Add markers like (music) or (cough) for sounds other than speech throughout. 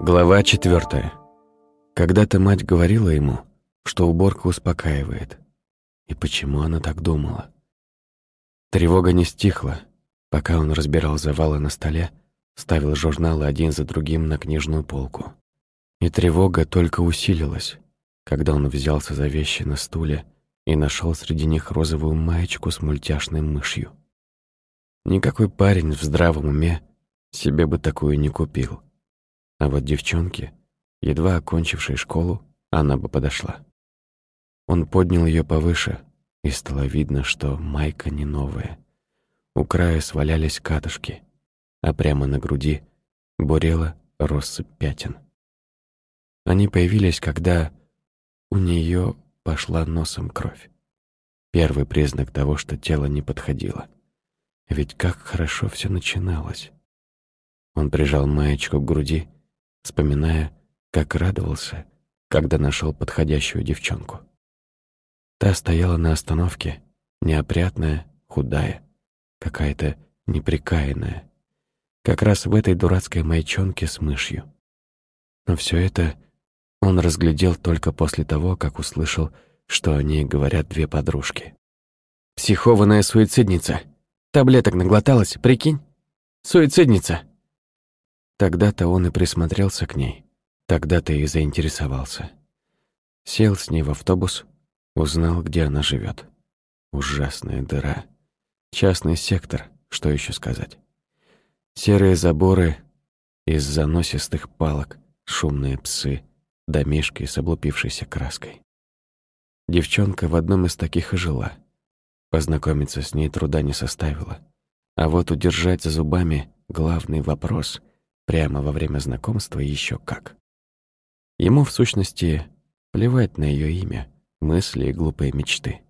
Глава четвертая. Когда-то мать говорила ему, что уборка успокаивает. И почему она так думала? Тревога не стихла, пока он разбирал завалы на столе, ставил журналы один за другим на книжную полку. И тревога только усилилась, когда он взялся за вещи на стуле и нашел среди них розовую маечку с мультяшной мышью. Никакой парень в здравом уме себе бы такую не купил. А вот девчонке, едва окончившей школу, она бы подошла. Он поднял ее повыше, и стало видно, что майка не новая. У края свалялись катышки, а прямо на груди бурела россыпь пятен. Они появились, когда у нее пошла носом кровь. Первый признак того, что тело не подходило. Ведь как хорошо все начиналось. Он прижал маечку к груди вспоминая, как радовался, когда нашел подходящую девчонку. Та стояла на остановке, неопрятная, худая, какая-то неприкаянная, как раз в этой дурацкой майчонке с мышью. Но все это он разглядел только после того, как услышал, что о ней говорят две подружки. «Психованная суицидница! Таблеток наглоталась, прикинь? Суицидница!» Тогда-то он и присмотрелся к ней, тогда-то и заинтересовался. Сел с ней в автобус, узнал, где она живет. Ужасная дыра. Частный сектор, что еще сказать. Серые заборы из заносистых палок, шумные псы, домишки с облупившейся краской. Девчонка в одном из таких и жила. Познакомиться с ней труда не составило. А вот удержать за зубами главный вопрос Прямо во время знакомства еще как. Ему, в сущности, плевать на ее имя, мысли и глупые мечты.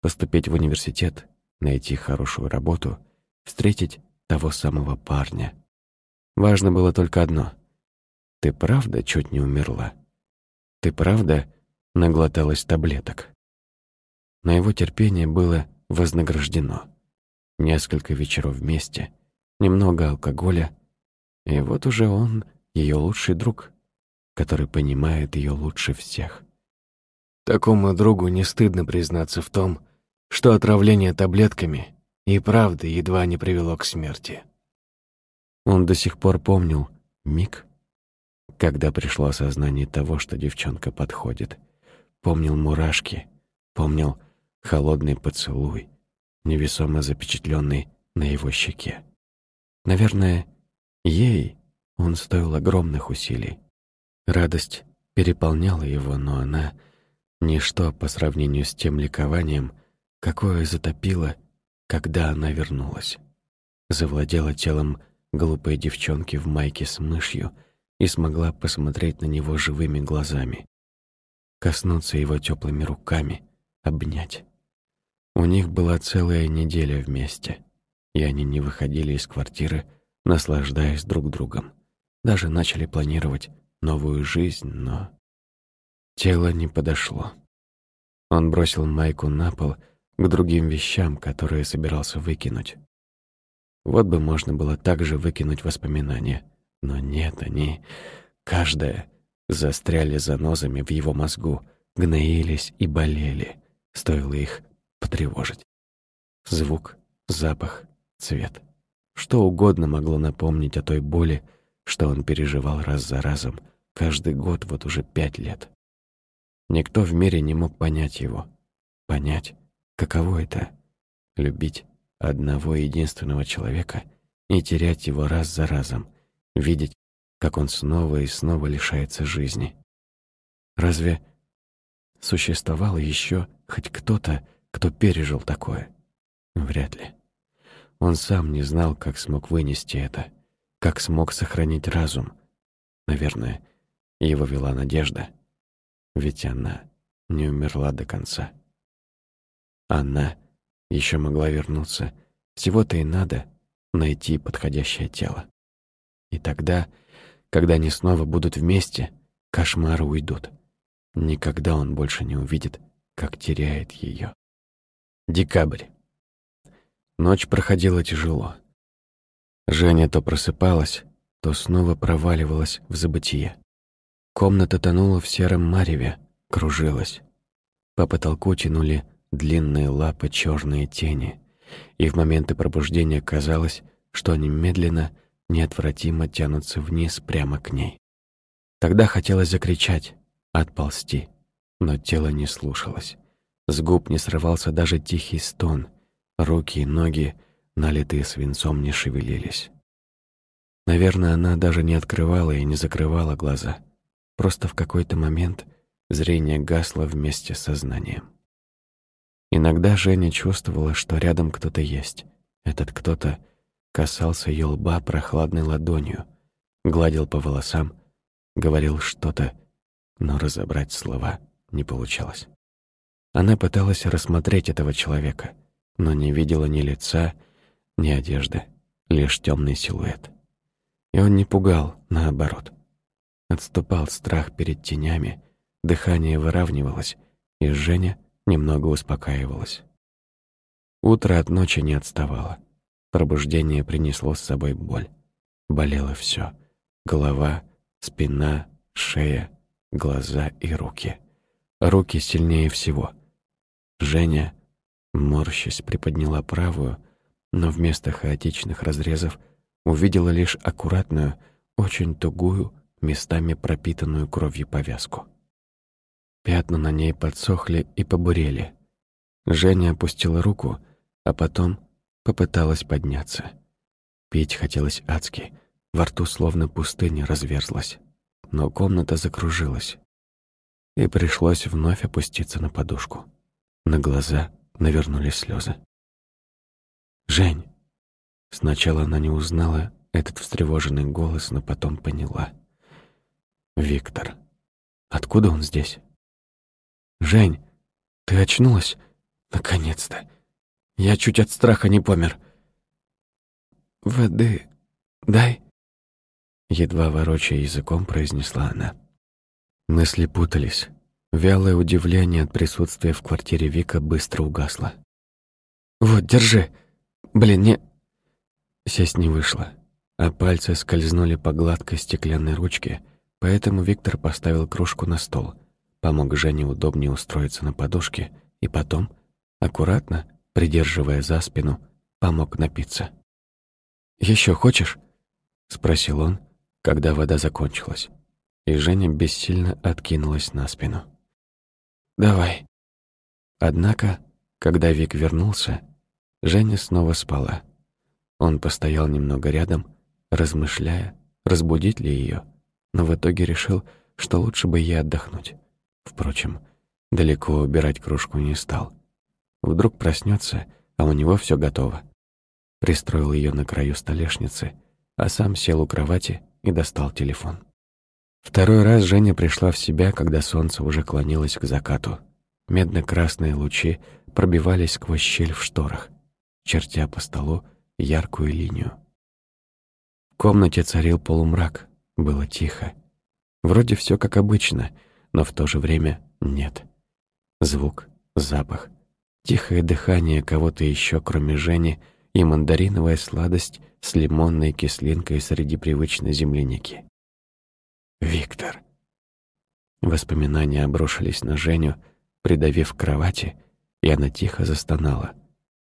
Поступить в университет, найти хорошую работу, встретить того самого парня. Важно было только одно. Ты правда чуть не умерла? Ты правда наглоталась таблеток? На его терпение было вознаграждено. Несколько вечеров вместе, немного алкоголя, и вот уже он, ее лучший друг, который понимает ее лучше всех. Такому другу не стыдно признаться в том, что отравление таблетками и правда едва не привело к смерти. Он до сих пор помнил миг, когда пришло осознание того, что девчонка подходит. Помнил мурашки, помнил холодный поцелуй, невесомо запечатленный на его щеке. Наверное, Ей он стоил огромных усилий. Радость переполняла его, но она — ничто по сравнению с тем ликованием, какое затопило, когда она вернулась. Завладела телом глупой девчонки в майке с мышью и смогла посмотреть на него живыми глазами, коснуться его теплыми руками, обнять. У них была целая неделя вместе, и они не выходили из квартиры, наслаждаясь друг другом. Даже начали планировать новую жизнь, но... Тело не подошло. Он бросил майку на пол к другим вещам, которые собирался выкинуть. Вот бы можно было также выкинуть воспоминания. Но нет, они, каждая, застряли занозами в его мозгу, гноились и болели, стоило их потревожить. Звук, запах, цвет — что угодно могло напомнить о той боли, что он переживал раз за разом, каждый год вот уже пять лет. Никто в мире не мог понять его. Понять, каково это — любить одного единственного человека и терять его раз за разом, видеть, как он снова и снова лишается жизни. Разве существовал еще хоть кто-то, кто пережил такое? Вряд ли. Он сам не знал, как смог вынести это, как смог сохранить разум. Наверное, его вела надежда, ведь она не умерла до конца. Она еще могла вернуться Всего-то и надо найти подходящее тело. И тогда, когда они снова будут вместе, кошмары уйдут. Никогда он больше не увидит, как теряет ее. Декабрь. Ночь проходила тяжело. Женя то просыпалась, то снова проваливалась в забытие. Комната тонула в сером мареве, кружилась. По потолку тянули длинные лапы черные тени, и в моменты пробуждения казалось, что они медленно, неотвратимо тянутся вниз прямо к ней. Тогда хотелось закричать, отползти, но тело не слушалось. С губ не срывался даже тихий стон, руки и ноги, налитые свинцом, не шевелились. Наверное, она даже не открывала и не закрывала глаза. Просто в какой-то момент зрение гасло вместе с сознанием. Иногда Женя чувствовала, что рядом кто-то есть. Этот кто-то касался ее лба прохладной ладонью, гладил по волосам, говорил что-то, но разобрать слова не получалось. Она пыталась рассмотреть этого человека, но не видела ни лица, ни одежды, лишь темный силуэт. И он не пугал, наоборот. Отступал страх перед тенями, дыхание выравнивалось, и Женя немного успокаивалась. Утро от ночи не отставало. Пробуждение принесло с собой боль. Болело все: голова, спина, шея, глаза и руки. Руки сильнее всего. Женя, морщась, приподняла правую, но вместо хаотичных разрезов увидела лишь аккуратную, очень тугую, местами пропитанную кровью повязку. Пятна на ней подсохли и побурели. Женя опустила руку, а потом попыталась подняться. Пить хотелось адски, во рту словно пустыня разверзлась, но комната закружилась, и пришлось вновь опуститься на подушку. На глаза навернулись слезы. «Жень!» Сначала она не узнала этот встревоженный голос, но потом поняла. «Виктор. Откуда он здесь?» «Жень, ты очнулась? Наконец-то! Я чуть от страха не помер!» «Воды дай!» Едва ворочая языком, произнесла она. Мысли путались. Вялое удивление от присутствия в квартире Вика быстро угасло. «Вот, держи! Блин, не...» Сесть не вышло, а пальцы скользнули по гладкой стеклянной ручке, поэтому Виктор поставил кружку на стол — помог Жене удобнее устроиться на подушке и потом, аккуратно, придерживая за спину, помог напиться. «Еще хочешь?» — спросил он, когда вода закончилась, и Женя бессильно откинулась на спину. «Давай». Однако, когда Вик вернулся, Женя снова спала. Он постоял немного рядом, размышляя, разбудить ли ее, но в итоге решил, что лучше бы ей отдохнуть. Впрочем, далеко убирать кружку не стал. Вдруг проснется, а у него все готово. Пристроил ее на краю столешницы, а сам сел у кровати и достал телефон. Второй раз Женя пришла в себя, когда солнце уже клонилось к закату. Медно-красные лучи пробивались сквозь щель в шторах, чертя по столу яркую линию. В комнате царил полумрак, было тихо. Вроде все как обычно — но в то же время нет. Звук, запах, тихое дыхание кого-то еще, кроме Жени, и мандариновая сладость с лимонной кислинкой среди привычной земляники. Виктор. Воспоминания обрушились на Женю, придавив к кровати, и она тихо застонала,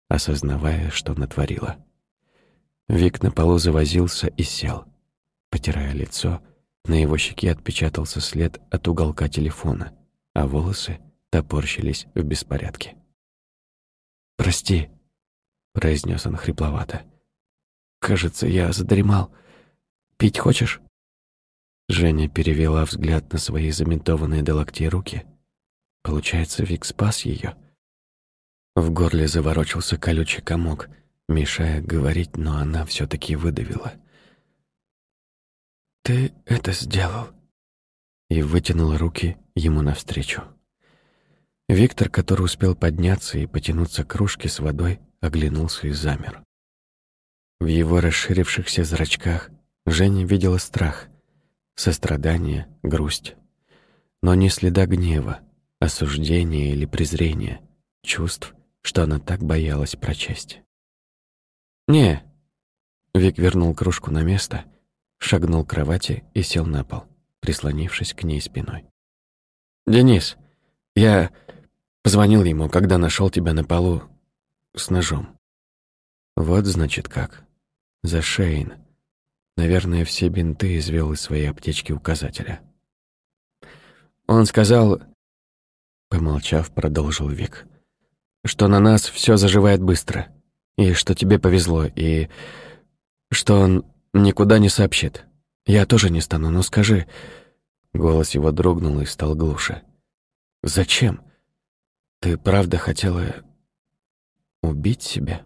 осознавая, что натворила. Вик на полу завозился и сел, потирая лицо, на его щеке отпечатался след от уголка телефона, а волосы топорщились в беспорядке. «Прости», — произнес он хрипловато. «Кажется, я задремал. Пить хочешь?» Женя перевела взгляд на свои заментованные до локтей руки. Получается, Вик спас ее. В горле заворочился колючий комок, мешая говорить, но она все таки выдавила — «Ты это сделал!» И вытянула руки ему навстречу. Виктор, который успел подняться и потянуться к кружке с водой, оглянулся и замер. В его расширившихся зрачках Женя видела страх, сострадание, грусть. Но не следа гнева, осуждения или презрения, чувств, что она так боялась прочесть. «Не!» Вик вернул кружку на место, шагнул к кровати и сел на пол, прислонившись к ней спиной. «Денис, я позвонил ему, когда нашел тебя на полу с ножом. Вот значит как. За Шейн. Наверное, все бинты извел из своей аптечки указателя. Он сказал, помолчав, продолжил Вик, что на нас все заживает быстро, и что тебе повезло, и что он никуда не сообщит. Я тоже не стану, но скажи, Голос его дрогнул и стал глуше. «Зачем? Ты правда хотела убить себя?»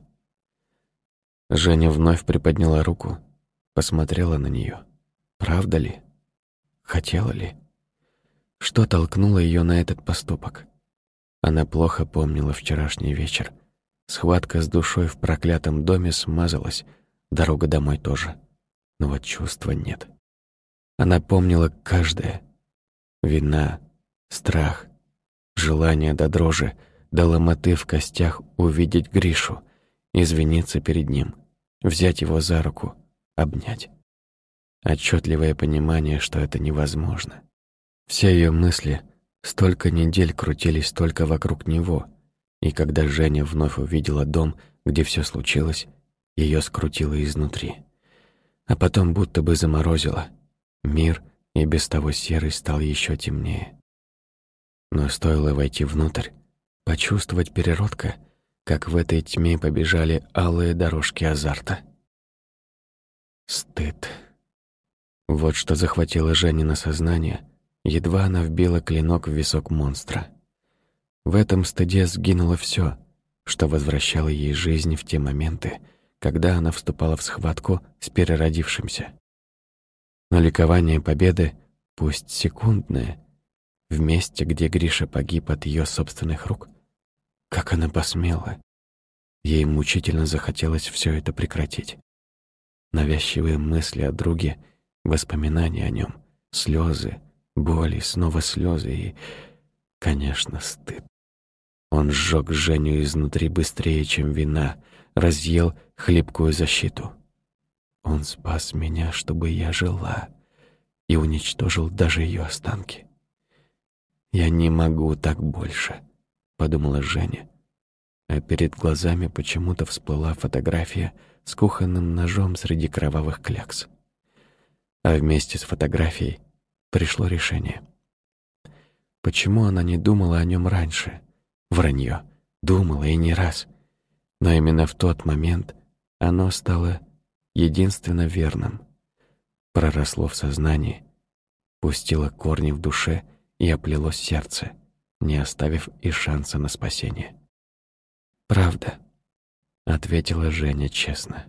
Женя вновь приподняла руку, посмотрела на нее. Правда ли? Хотела ли? Что толкнуло ее на этот поступок? Она плохо помнила вчерашний вечер. Схватка с душой в проклятом доме смазалась, дорога домой тоже. Но вот чувства нет. Она помнила каждое. Вина, страх, желание до дрожи, до ломоты в костях увидеть Гришу, извиниться перед ним, взять его за руку, обнять. Отчетливое понимание, что это невозможно. Все ее мысли столько недель крутились только вокруг него, и когда Женя вновь увидела дом, где все случилось, ее скрутило изнутри. А потом будто бы заморозило — Мир, и без того серый, стал еще темнее. Но стоило войти внутрь, почувствовать переродка, как в этой тьме побежали алые дорожки азарта. Стыд. Вот что захватило Женина сознание, едва она вбила клинок в висок монстра. В этом стыде сгинуло все, что возвращало ей жизнь в те моменты, когда она вступала в схватку с переродившимся. Но ликование победы, пусть секундное, в месте, где Гриша погиб от ее собственных рук, как она посмела. Ей мучительно захотелось все это прекратить. Навязчивые мысли о друге, воспоминания о нем, слезы, боли, снова слезы и, конечно, стыд. Он сжег Женю изнутри быстрее, чем вина, разъел хлипкую защиту. Он спас меня, чтобы я жила, и уничтожил даже ее останки. «Я не могу так больше», — подумала Женя. А перед глазами почему-то всплыла фотография с кухонным ножом среди кровавых клякс. А вместе с фотографией пришло решение. Почему она не думала о нем раньше? Вранье. Думала и не раз. Но именно в тот момент оно стало единственно верным. Проросло в сознании, пустило корни в душе и оплелось сердце, не оставив и шанса на спасение. «Правда», — ответила Женя честно.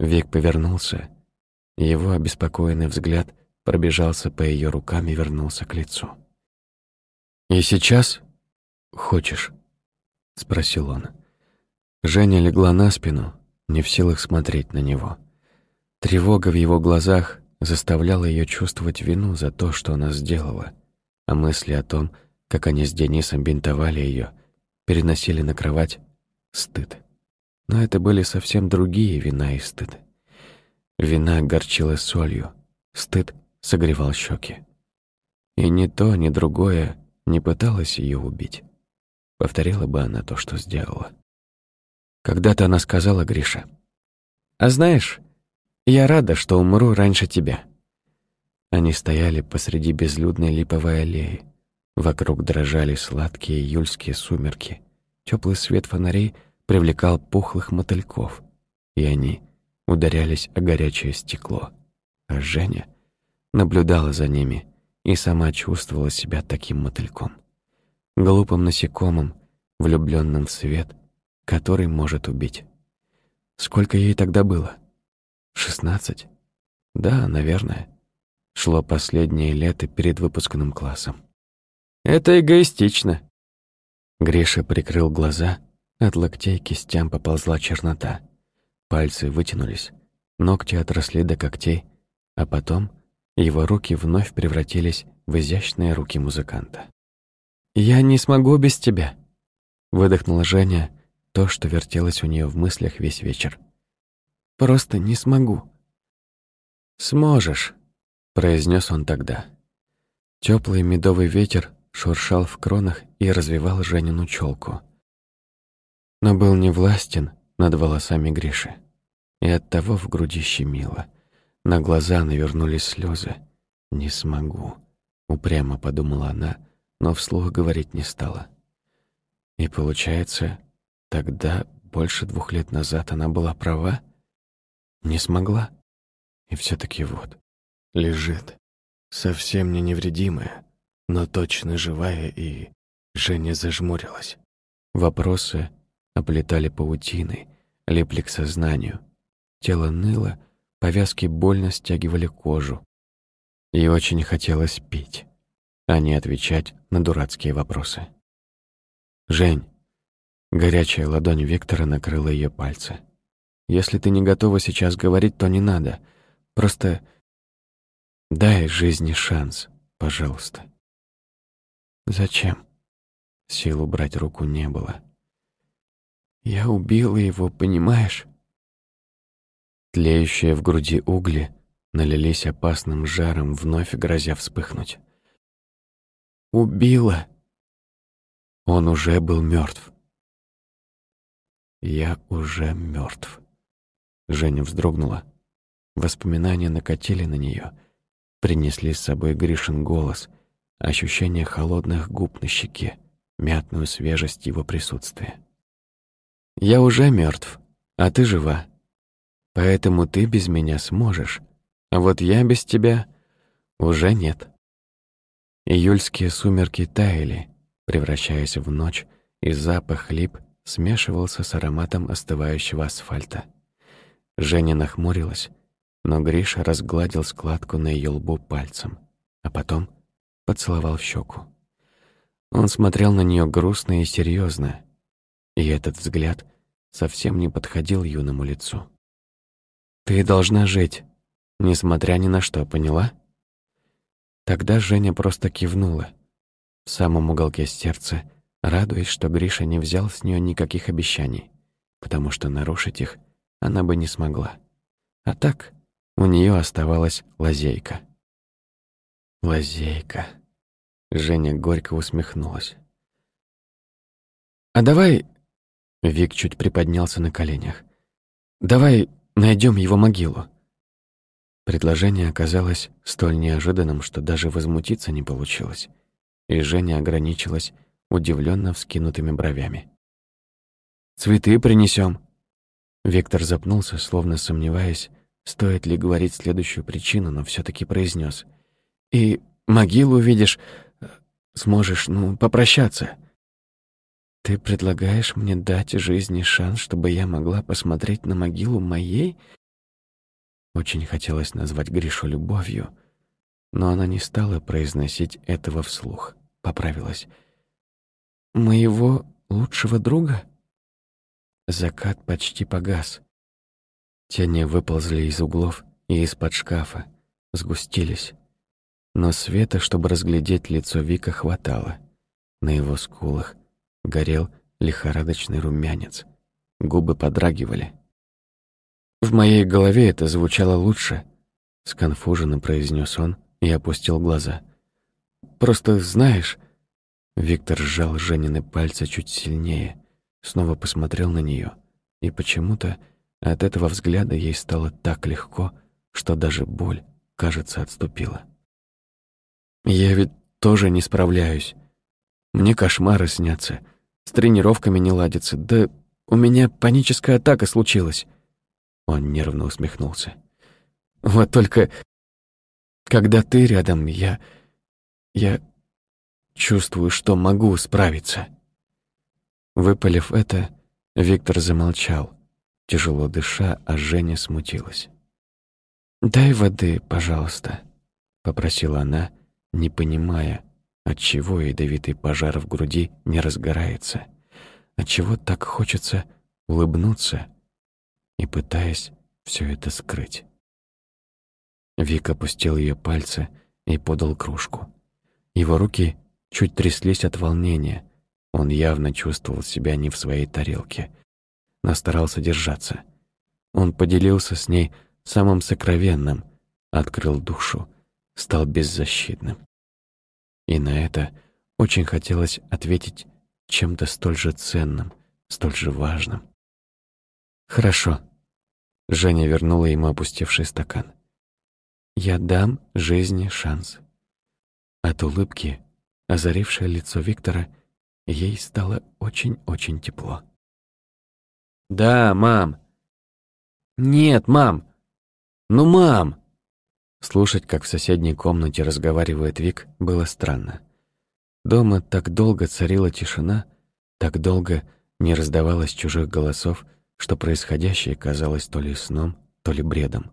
Вик повернулся, его обеспокоенный взгляд пробежался по ее рукам и вернулся к лицу. «И сейчас хочешь?» — спросил он. Женя легла на спину, не в силах смотреть на него. Тревога в его глазах заставляла ее чувствовать вину за то, что она сделала, а мысли о том, как они с Денисом бинтовали ее, переносили на кровать стыд. Но это были совсем другие вина и стыд. Вина горчила солью, стыд согревал щеки. И ни то, ни другое не пыталось ее убить. Повторила бы она то, что сделала. Когда-то она сказала Грише, «А знаешь, я рада, что умру раньше тебя». Они стояли посреди безлюдной липовой аллеи. Вокруг дрожали сладкие июльские сумерки. Теплый свет фонарей привлекал пухлых мотыльков, и они ударялись о горячее стекло. А Женя наблюдала за ними и сама чувствовала себя таким мотыльком. Глупым насекомым, влюбленным в свет — который может убить. Сколько ей тогда было? Шестнадцать? Да, наверное. Шло последнее лето перед выпускным классом. Это эгоистично. Гриша прикрыл глаза, от локтей кистям поползла чернота. Пальцы вытянулись, ногти отросли до когтей, а потом его руки вновь превратились в изящные руки музыканта. «Я не смогу без тебя», — выдохнула Женя, то, что вертелось у нее в мыслях весь вечер. «Просто не смогу». «Сможешь», — произнес он тогда. Теплый медовый ветер шуршал в кронах и развивал Женину челку. Но был не властен над волосами Гриши, и оттого в груди щемило. На глаза навернулись слезы. «Не смогу», — упрямо подумала она, но вслух говорить не стала. И получается, тогда, больше двух лет назад, она была права? Не смогла? И все таки вот, лежит, совсем не невредимая, но точно живая и... Женя зажмурилась. Вопросы оплетали паутиной, липли к сознанию. Тело ныло, повязки больно стягивали кожу. И очень хотелось пить, а не отвечать на дурацкие вопросы. «Жень!» Горячая ладонь Виктора накрыла ее пальцы. «Если ты не готова сейчас говорить, то не надо. Просто дай жизни шанс, пожалуйста». «Зачем?» Сил убрать руку не было. «Я убила его, понимаешь?» Тлеющие в груди угли налились опасным жаром, вновь грозя вспыхнуть. «Убила!» Он уже был мертв. «Я уже мертв. Женя вздрогнула. Воспоминания накатили на нее, принесли с собой Гришин голос, ощущение холодных губ на щеке, мятную свежесть его присутствия. «Я уже мертв, а ты жива. Поэтому ты без меня сможешь, а вот я без тебя уже нет». Июльские сумерки таяли, превращаясь в ночь, и запах лип смешивался с ароматом остывающего асфальта. Женя нахмурилась, но Гриша разгладил складку на ее лбу пальцем, а потом поцеловал в щеку. Он смотрел на нее грустно и серьезно, и этот взгляд совсем не подходил юному лицу. «Ты должна жить, несмотря ни на что, поняла?» Тогда Женя просто кивнула, в самом уголке сердца, радуясь, что Гриша не взял с нее никаких обещаний, потому что нарушить их она бы не смогла. А так у нее оставалась лазейка. Лазейка. Женя горько усмехнулась. «А давай...» Вик чуть приподнялся на коленях. «Давай найдем его могилу». Предложение оказалось столь неожиданным, что даже возмутиться не получилось, и Женя ограничилась удивленно вскинутыми бровями. «Цветы принесем. Виктор запнулся, словно сомневаясь, стоит ли говорить следующую причину, но все таки произнес: «И могилу видишь, сможешь, ну, попрощаться». «Ты предлагаешь мне дать жизни шанс, чтобы я могла посмотреть на могилу моей?» Очень хотелось назвать Гришу любовью, но она не стала произносить этого вслух, поправилась. «Моего лучшего друга?» Закат почти погас. Тени выползли из углов и из-под шкафа, сгустились. Но света, чтобы разглядеть лицо Вика, хватало. На его скулах горел лихорадочный румянец. Губы подрагивали. «В моей голове это звучало лучше», — сконфуженно произнес он и опустил глаза. «Просто знаешь...» Виктор сжал Женины пальцы чуть сильнее, снова посмотрел на нее, и почему-то от этого взгляда ей стало так легко, что даже боль, кажется, отступила. «Я ведь тоже не справляюсь. Мне кошмары снятся, с тренировками не ладится, да у меня паническая атака случилась». Он нервно усмехнулся. «Вот только, когда ты рядом, я... я чувствую, что могу справиться». Выпалив это, Виктор замолчал, тяжело дыша, а Женя смутилась. «Дай воды, пожалуйста», — попросила она, не понимая, отчего ядовитый пожар в груди не разгорается, отчего так хочется улыбнуться, и пытаясь все это скрыть. Вик опустил ее пальцы и подал кружку. Его руки чуть тряслись от волнения. Он явно чувствовал себя не в своей тарелке, но старался держаться. Он поделился с ней самым сокровенным, открыл душу, стал беззащитным. И на это очень хотелось ответить чем-то столь же ценным, столь же важным. «Хорошо», — Женя вернула ему опустевший стакан. «Я дам жизни шанс». От улыбки, озарившее лицо Виктора, ей стало очень-очень тепло. «Да, мам!» «Нет, мам!» «Ну, мам!» Слушать, как в соседней комнате разговаривает Вик, было странно. Дома так долго царила тишина, так долго не раздавалось чужих голосов, что происходящее казалось то ли сном, то ли бредом.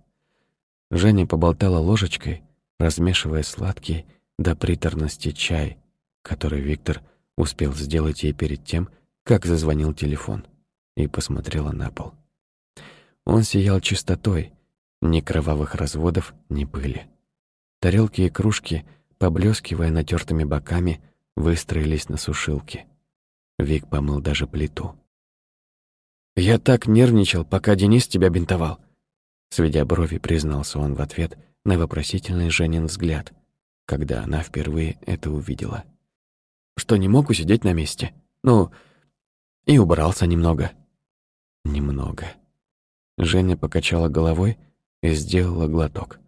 Женя поболтала ложечкой, размешивая сладкий до приторности чай, который Виктор успел сделать ей перед тем, как зазвонил телефон, и посмотрела на пол. Он сиял чистотой, ни кровавых разводов, ни пыли. Тарелки и кружки, поблескивая натертыми боками, выстроились на сушилке. Вик помыл даже плиту. «Я так нервничал, пока Денис тебя бинтовал», сведя брови, признался он в ответ на вопросительный Женин взгляд, когда она впервые это увидела. «Что не мог усидеть на месте. Ну, и убрался немного». «Немного». Женя покачала головой и сделала глоток.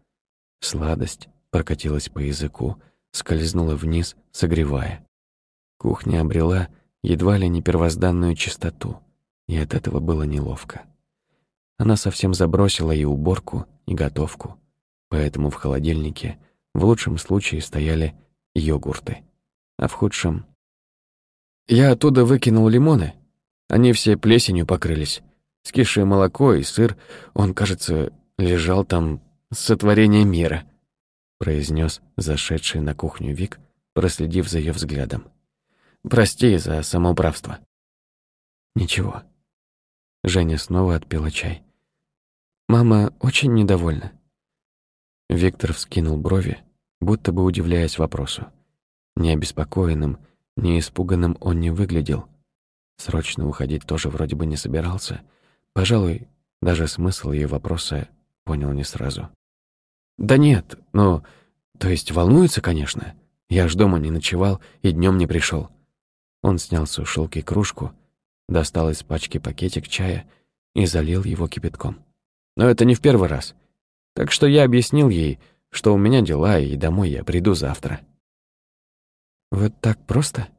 Сладость прокатилась по языку, скользнула вниз, согревая. Кухня обрела едва ли не первозданную чистоту, и от этого было неловко. Она совсем забросила и уборку, и готовку, поэтому в холодильнике в лучшем случае стояли йогурты, а в худшем... Я оттуда выкинул лимоны, они все плесенью покрылись. Скисшее молоко и сыр, он, кажется, лежал там с сотворения мира, произнес зашедший на кухню Вик, проследив за ее взглядом. Прости за самоуправство. Ничего. Женя снова отпила чай. Мама очень недовольна. Виктор вскинул брови, будто бы удивляясь вопросу. Ни обеспокоенным, ни испуганным он не выглядел. Срочно уходить тоже вроде бы не собирался. Пожалуй, даже смысл ее вопроса понял не сразу. «Да нет, ну, то есть волнуется, конечно. Я ж дома не ночевал и днем не пришел. Он снял с сушилки кружку, достал из пачки пакетик чая и залил его кипятком. Но это не в первый раз. Так что я объяснил ей, что у меня дела, и домой я приду завтра. Вот так просто?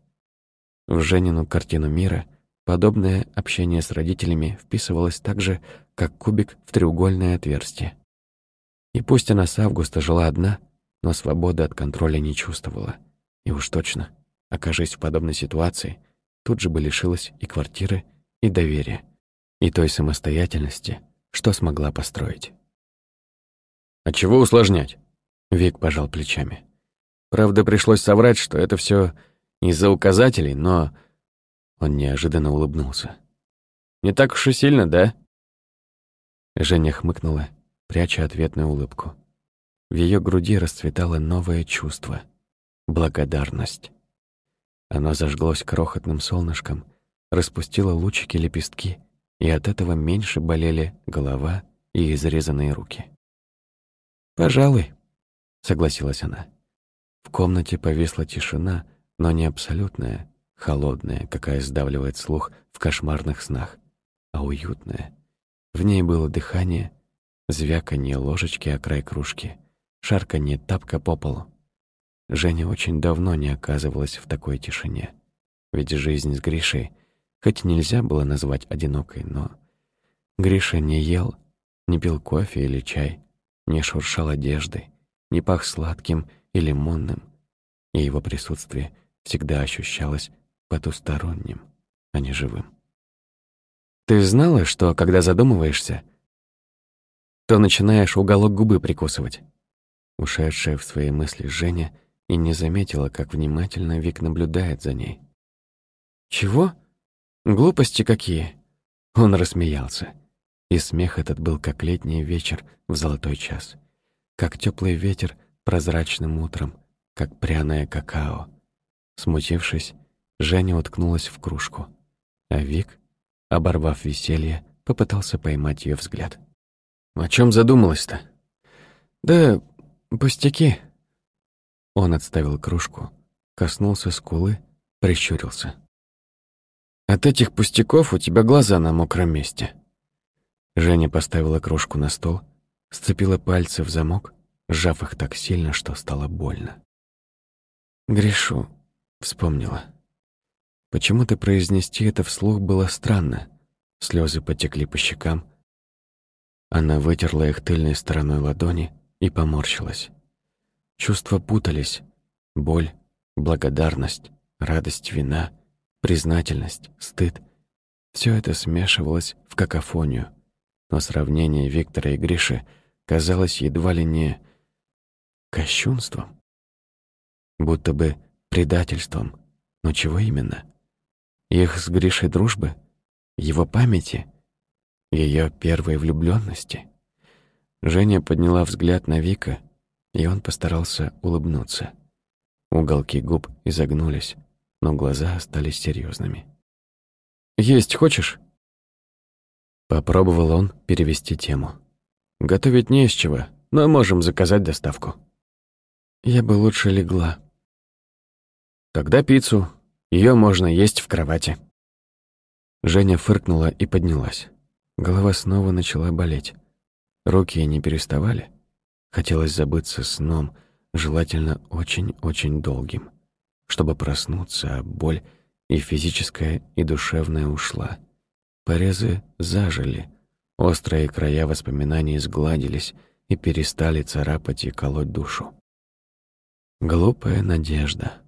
В Женину картину мира подобное общение с родителями вписывалось так же, как кубик в треугольное отверстие. И пусть она с августа жила одна, но свободы от контроля не чувствовала. И уж точно окажись в подобной ситуации, тут же бы лишилась и квартиры, и доверия, и той самостоятельности, что смогла построить. «А чего усложнять?» — Вик пожал плечами. «Правда, пришлось соврать, что это все из-за указателей, но...» Он неожиданно улыбнулся. «Не так уж и сильно, да?» Женя хмыкнула, пряча ответную улыбку. В ее груди расцветало новое чувство — благодарность. Оно зажглось крохотным солнышком, распустило лучики-лепестки, и от этого меньше болели голова и изрезанные руки. «Пожалуй», — согласилась она. В комнате повисла тишина, но не абсолютная, холодная, какая сдавливает слух в кошмарных снах, а уютная. В ней было дыхание, звяканье ложечки о край кружки, шарканье тапка по полу. Женя очень давно не оказывалась в такой тишине. Ведь жизнь с Гришей, хоть нельзя было назвать одинокой, но... Гриша не ел, не пил кофе или чай, не шуршал одеждой, не пах сладким и лимонным, и его присутствие всегда ощущалось потусторонним, а не живым. Ты знала, что, когда задумываешься, то начинаешь уголок губы прикусывать? Ушедшая в свои мысли Женя — и не заметила, как внимательно Вик наблюдает за ней. «Чего? Глупости какие?» Он рассмеялся. И смех этот был как летний вечер в золотой час, как теплый ветер прозрачным утром, как пряное какао. Смутившись, Женя уткнулась в кружку, а Вик, оборвав веселье, попытался поймать ее взгляд. «О чем задумалась-то?» «Да пустяки». Он отставил кружку, коснулся скулы, прищурился. «От этих пустяков у тебя глаза на мокром месте». Женя поставила кружку на стол, сцепила пальцы в замок, сжав их так сильно, что стало больно. «Грешу», — вспомнила. Почему-то произнести это вслух было странно. Слезы потекли по щекам. Она вытерла их тыльной стороной ладони и поморщилась. Чувства путались. Боль, благодарность, радость, вина, признательность, стыд. Все это смешивалось в какофонию. Но сравнение Виктора и Гриши казалось едва ли не кощунством. Будто бы предательством. Но чего именно? Их с Гришей дружбы? Его памяти? Ее первой влюбленности? Женя подняла взгляд на Вика, и он постарался улыбнуться. Уголки губ изогнулись, но глаза остались серьезными. «Есть хочешь?» Попробовал он перевести тему. «Готовить не из чего, но можем заказать доставку». «Я бы лучше легла». «Тогда пиццу. Ее можно есть в кровати». Женя фыркнула и поднялась. Голова снова начала болеть. Руки не переставали. Хотелось забыться сном, желательно очень-очень долгим, чтобы проснуться, а боль и физическая, и душевная ушла. Порезы зажили, острые края воспоминаний сгладились и перестали царапать и колоть душу. Глупая надежда.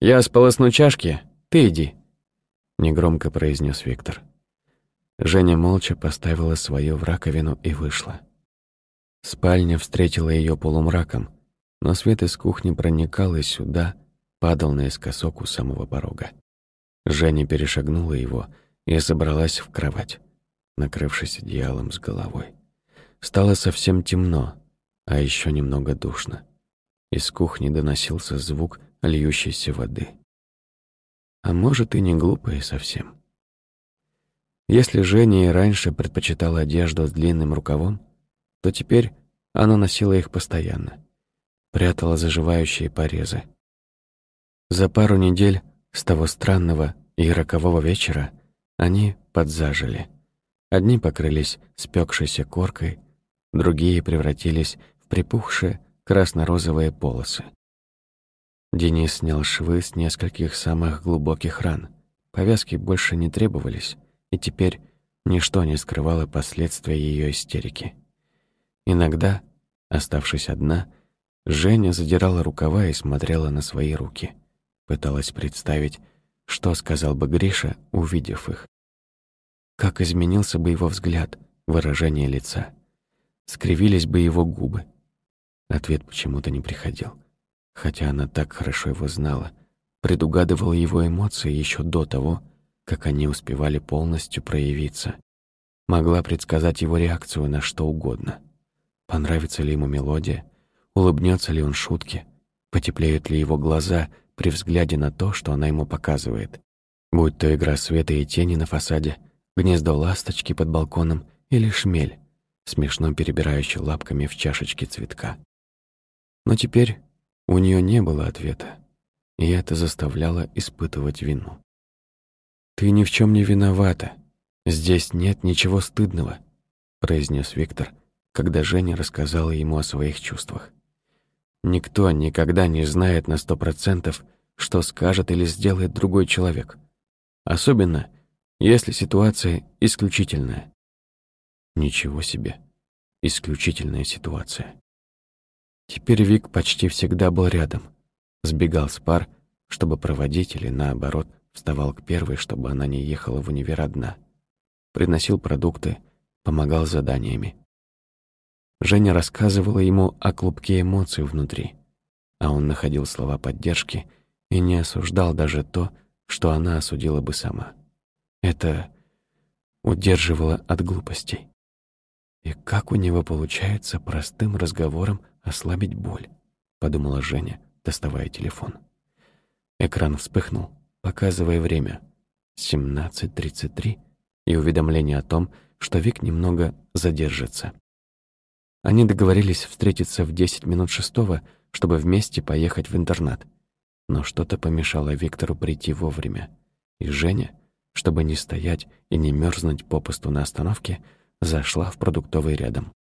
«Я сполосну чашки, ты иди», — негромко произнес Виктор. Женя молча поставила свое в раковину и вышла. Спальня встретила ее полумраком, но свет из кухни проникал и сюда, падал наискосок у самого порога. Женя перешагнула его и забралась в кровать, накрывшись одеялом с головой. Стало совсем темно, а еще немного душно. Из кухни доносился звук льющейся воды. А может, и не глупые совсем. Если Женя и раньше предпочитала одежду с длинным рукавом, то теперь она носила их постоянно, прятала заживающие порезы. За пару недель с того странного и рокового вечера они подзажили. Одни покрылись спекшейся коркой, другие превратились в припухшие красно-розовые полосы. Денис снял швы с нескольких самых глубоких ран. Повязки больше не требовались, и теперь ничто не скрывало последствия ее истерики. Иногда, оставшись одна, Женя задирала рукава и смотрела на свои руки. Пыталась представить, что сказал бы Гриша, увидев их. Как изменился бы его взгляд, выражение лица. Скривились бы его губы. Ответ почему-то не приходил. Хотя она так хорошо его знала, предугадывала его эмоции еще до того, как они успевали полностью проявиться. Могла предсказать его реакцию на что угодно. Понравится ли ему мелодия, улыбнется ли он шутке, потеплеют ли его глаза при взгляде на то, что она ему показывает. Будь то игра света и тени на фасаде, гнездо ласточки под балконом или шмель, смешно перебирающий лапками в чашечке цветка. Но теперь у нее не было ответа, и это заставляло испытывать вину. «Ты ни в чем не виновата. Здесь нет ничего стыдного», — произнес Виктор, когда Женя рассказала ему о своих чувствах. «Никто никогда не знает на сто процентов, что скажет или сделает другой человек. Особенно, если ситуация исключительная». Ничего себе. Исключительная ситуация. Теперь Вик почти всегда был рядом. Сбегал с пар, чтобы проводить или, наоборот, вставал к первой, чтобы она не ехала в универ одна. Приносил продукты, помогал заданиями. Женя рассказывала ему о клубке эмоций внутри, а он находил слова поддержки и не осуждал даже то, что она осудила бы сама. Это удерживала от глупостей. И как у него получается простым разговором ослабить боль, подумала Женя, доставая телефон. Экран вспыхнул, показывая время 17.33 и уведомление о том, что Вик немного задержится. Они договорились встретиться в 10 минут шестого, чтобы вместе поехать в интернат. Но что-то помешало Виктору прийти вовремя. И Женя, чтобы не стоять и не мерзнуть попусту на остановке, зашла в продуктовый рядом.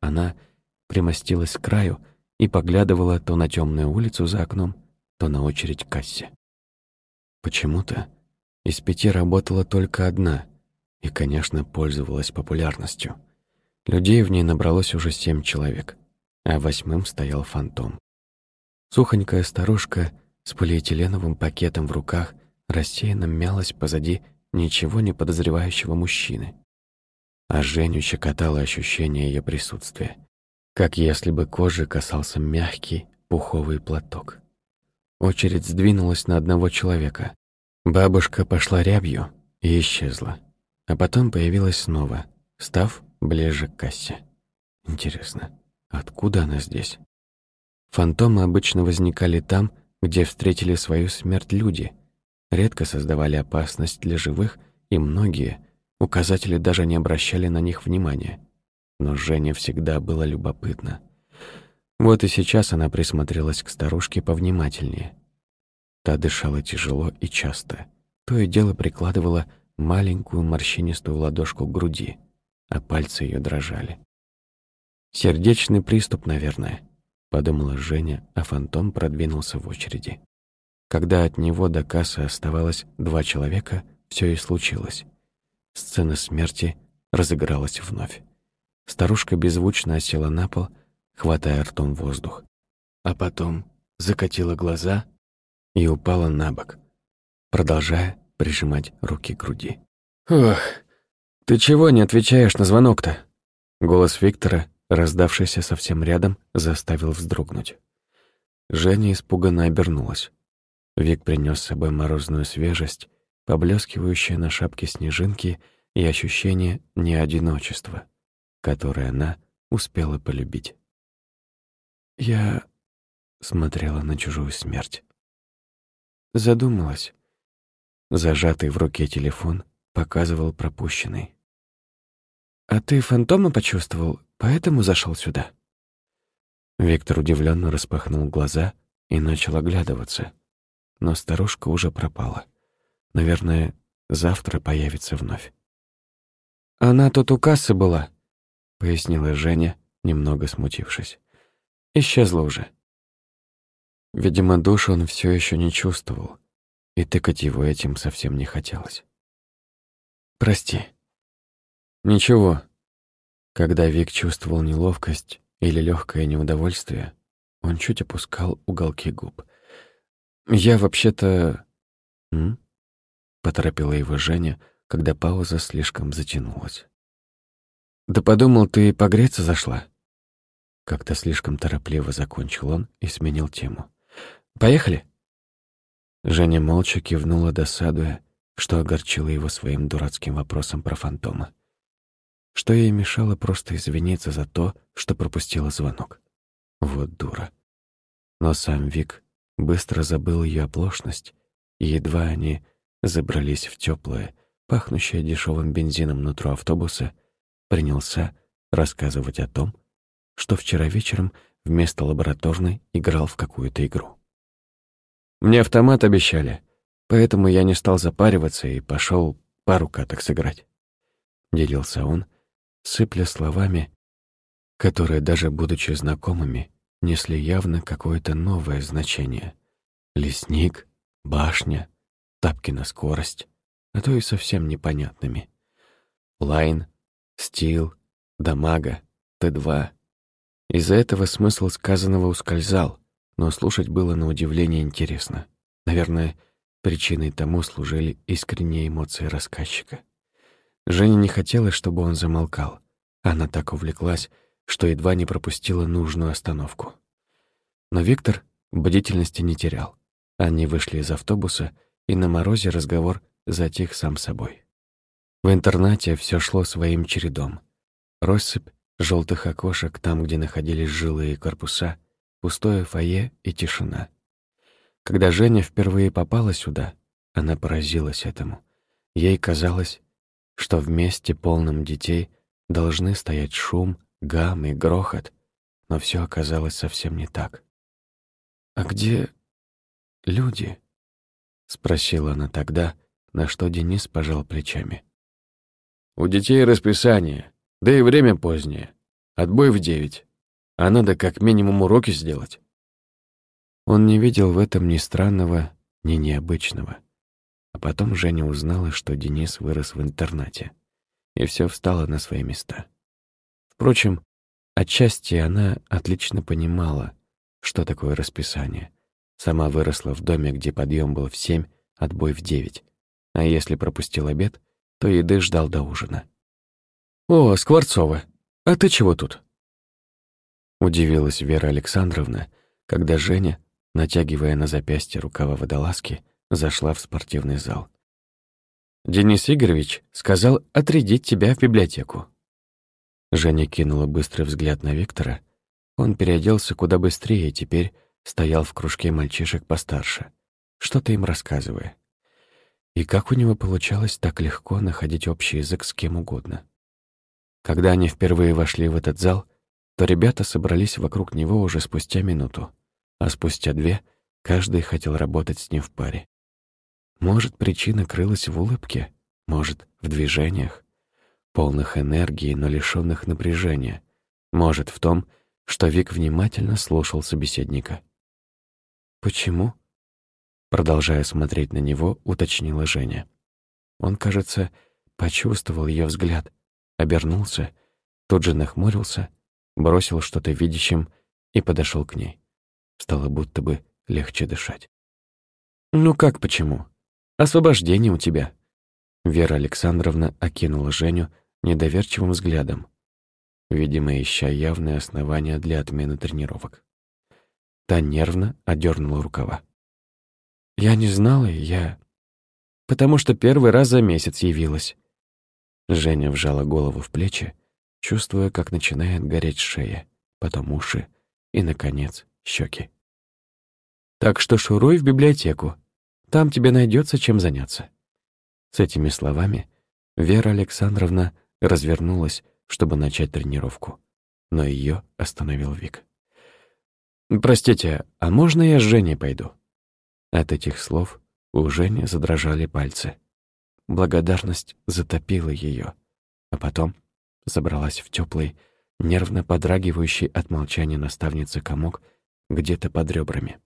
Она примостилась к краю и поглядывала то на темную улицу за окном, то на очередь к кассе. Почему-то из пяти работала только одна и, конечно, пользовалась популярностью. Людей в ней набралось уже семь человек, а восьмым стоял фантом. Сухонькая старушка с полиэтиленовым пакетом в руках рассеянно мялась позади ничего не подозревающего мужчины. А Женю щекотало ощущение ее присутствия, как если бы кожи касался мягкий пуховый платок. Очередь сдвинулась на одного человека. Бабушка пошла рябью и исчезла, а потом появилась снова, став ближе к кассе. Интересно, откуда она здесь? Фантомы обычно возникали там, где встретили свою смерть люди, редко создавали опасность для живых, и многие указатели даже не обращали на них внимания. Но Женя всегда была любопытна. Вот и сейчас она присмотрелась к старушке повнимательнее. Та дышала тяжело и часто, то и дело прикладывала маленькую морщинистую ладошку к груди, а пальцы ее дрожали. «Сердечный приступ, наверное», — подумала Женя, а фантом продвинулся в очереди. Когда от него до кассы оставалось два человека, все и случилось. Сцена смерти разыгралась вновь. Старушка беззвучно осела на пол, хватая ртом воздух. А потом закатила глаза и упала на бок, продолжая прижимать руки к груди. «Ох, ты чего не отвечаешь на звонок-то?» Голос Виктора, раздавшийся совсем рядом, заставил вздрогнуть. Женя испуганно обернулась. Вик принес с собой морозную свежесть, поблескивающее на шапке снежинки и ощущение неодиночества, которое она успела полюбить. Я смотрела на чужую смерть. Задумалась. Зажатый в руке телефон показывал пропущенный. «А ты фантома почувствовал, поэтому зашел сюда?» Виктор удивленно распахнул глаза и начал оглядываться. Но старушка уже пропала. Наверное, завтра появится вновь. «Она тут у кассы была», — пояснила Женя, немного смутившись. «Исчезла уже». Видимо, душу он все еще не чувствовал, и тыкать его этим совсем не хотелось. «Прости». «Ничего». Когда Вик чувствовал неловкость или легкое неудовольствие, он чуть опускал уголки губ. «Я вообще-то...» «М?» — поторопила его Женя, когда пауза слишком затянулась. «Да подумал, ты погреться зашла?» Как-то слишком торопливо закончил он и сменил тему. Поехали?» Женя молча кивнула, досадуя, что огорчила его своим дурацким вопросом про фантома. Что ей мешало просто извиниться за то, что пропустила звонок. Вот дура. Но сам Вик быстро забыл ее оплошность, и едва они забрались в теплое, пахнущее дешевым бензином нутро автобуса, принялся рассказывать о том, что вчера вечером вместо лабораторной играл в какую-то игру. Мне автомат обещали, поэтому я не стал запариваться и пошел пару каток сыграть. Делился он, сыпля словами, которые, даже будучи знакомыми, несли явно какое-то новое значение. Лесник, башня, тапки на скорость, а то и совсем непонятными. Лайн, стил, дамага, Т2. Из-за этого смысл сказанного ускользал, но слушать было на удивление интересно. Наверное, причиной тому служили искренние эмоции рассказчика. Женя не хотела, чтобы он замолкал. Она так увлеклась, что едва не пропустила нужную остановку. Но Виктор бдительности не терял. Они вышли из автобуса, и на морозе разговор затих сам собой. В интернате все шло своим чередом. Россыпь желтых окошек там, где находились жилые корпуса, пустое фойе и тишина. Когда Женя впервые попала сюда, она поразилась этому. Ей казалось, что вместе полном детей должны стоять шум, гам и грохот, но все оказалось совсем не так. «А где люди?» — спросила она тогда, на что Денис пожал плечами. «У детей расписание, да и время позднее. Отбой в девять. А надо как минимум уроки сделать». Он не видел в этом ни странного, ни необычного. А потом Женя узнала, что Денис вырос в интернате, и все встало на свои места. Впрочем, отчасти она отлично понимала, что такое расписание. Сама выросла в доме, где подъем был в семь, отбой в девять. А если пропустил обед, то еды ждал до ужина. «О, Скворцова, а ты чего тут?» Удивилась Вера Александровна, когда Женя, натягивая на запястье рукава водолазки, зашла в спортивный зал. «Денис Игоревич сказал отрядить тебя в библиотеку». Женя кинула быстрый взгляд на Виктора. Он переоделся куда быстрее и теперь стоял в кружке мальчишек постарше, что-то им рассказывая. И как у него получалось так легко находить общий язык с кем угодно. Когда они впервые вошли в этот зал, то ребята собрались вокруг него уже спустя минуту, а спустя две каждый хотел работать с ним в паре. Может, причина крылась в улыбке, может, в движениях, полных энергии, но лишённых напряжения, может, в том, что Вик внимательно слушал собеседника. «Почему?» Продолжая смотреть на него, уточнила Женя. Он, кажется, почувствовал ее взгляд, обернулся, тут же нахмурился, бросил что-то видящим и подошел к ней. Стало будто бы легче дышать. «Ну как почему? Освобождение у тебя». Вера Александровна окинула Женю недоверчивым взглядом, видимо, ища явные основания для отмены тренировок. Та нервно одернула рукава. «Я не знала, я...» «Потому что первый раз за месяц явилась». Женя вжала голову в плечи, чувствуя, как начинает гореть шея, потом уши и, наконец, щеки. «Так что шуруй в библиотеку. Там тебе найдется чем заняться». С этими словами Вера Александровна развернулась, чтобы начать тренировку, но ее остановил Вик. «Простите, а можно я с Женей пойду?» От этих слов у Жени задрожали пальцы. Благодарность затопила ее, а потом забралась в теплый, нервно подрагивающий от молчания наставницы комок где-то под ребрами.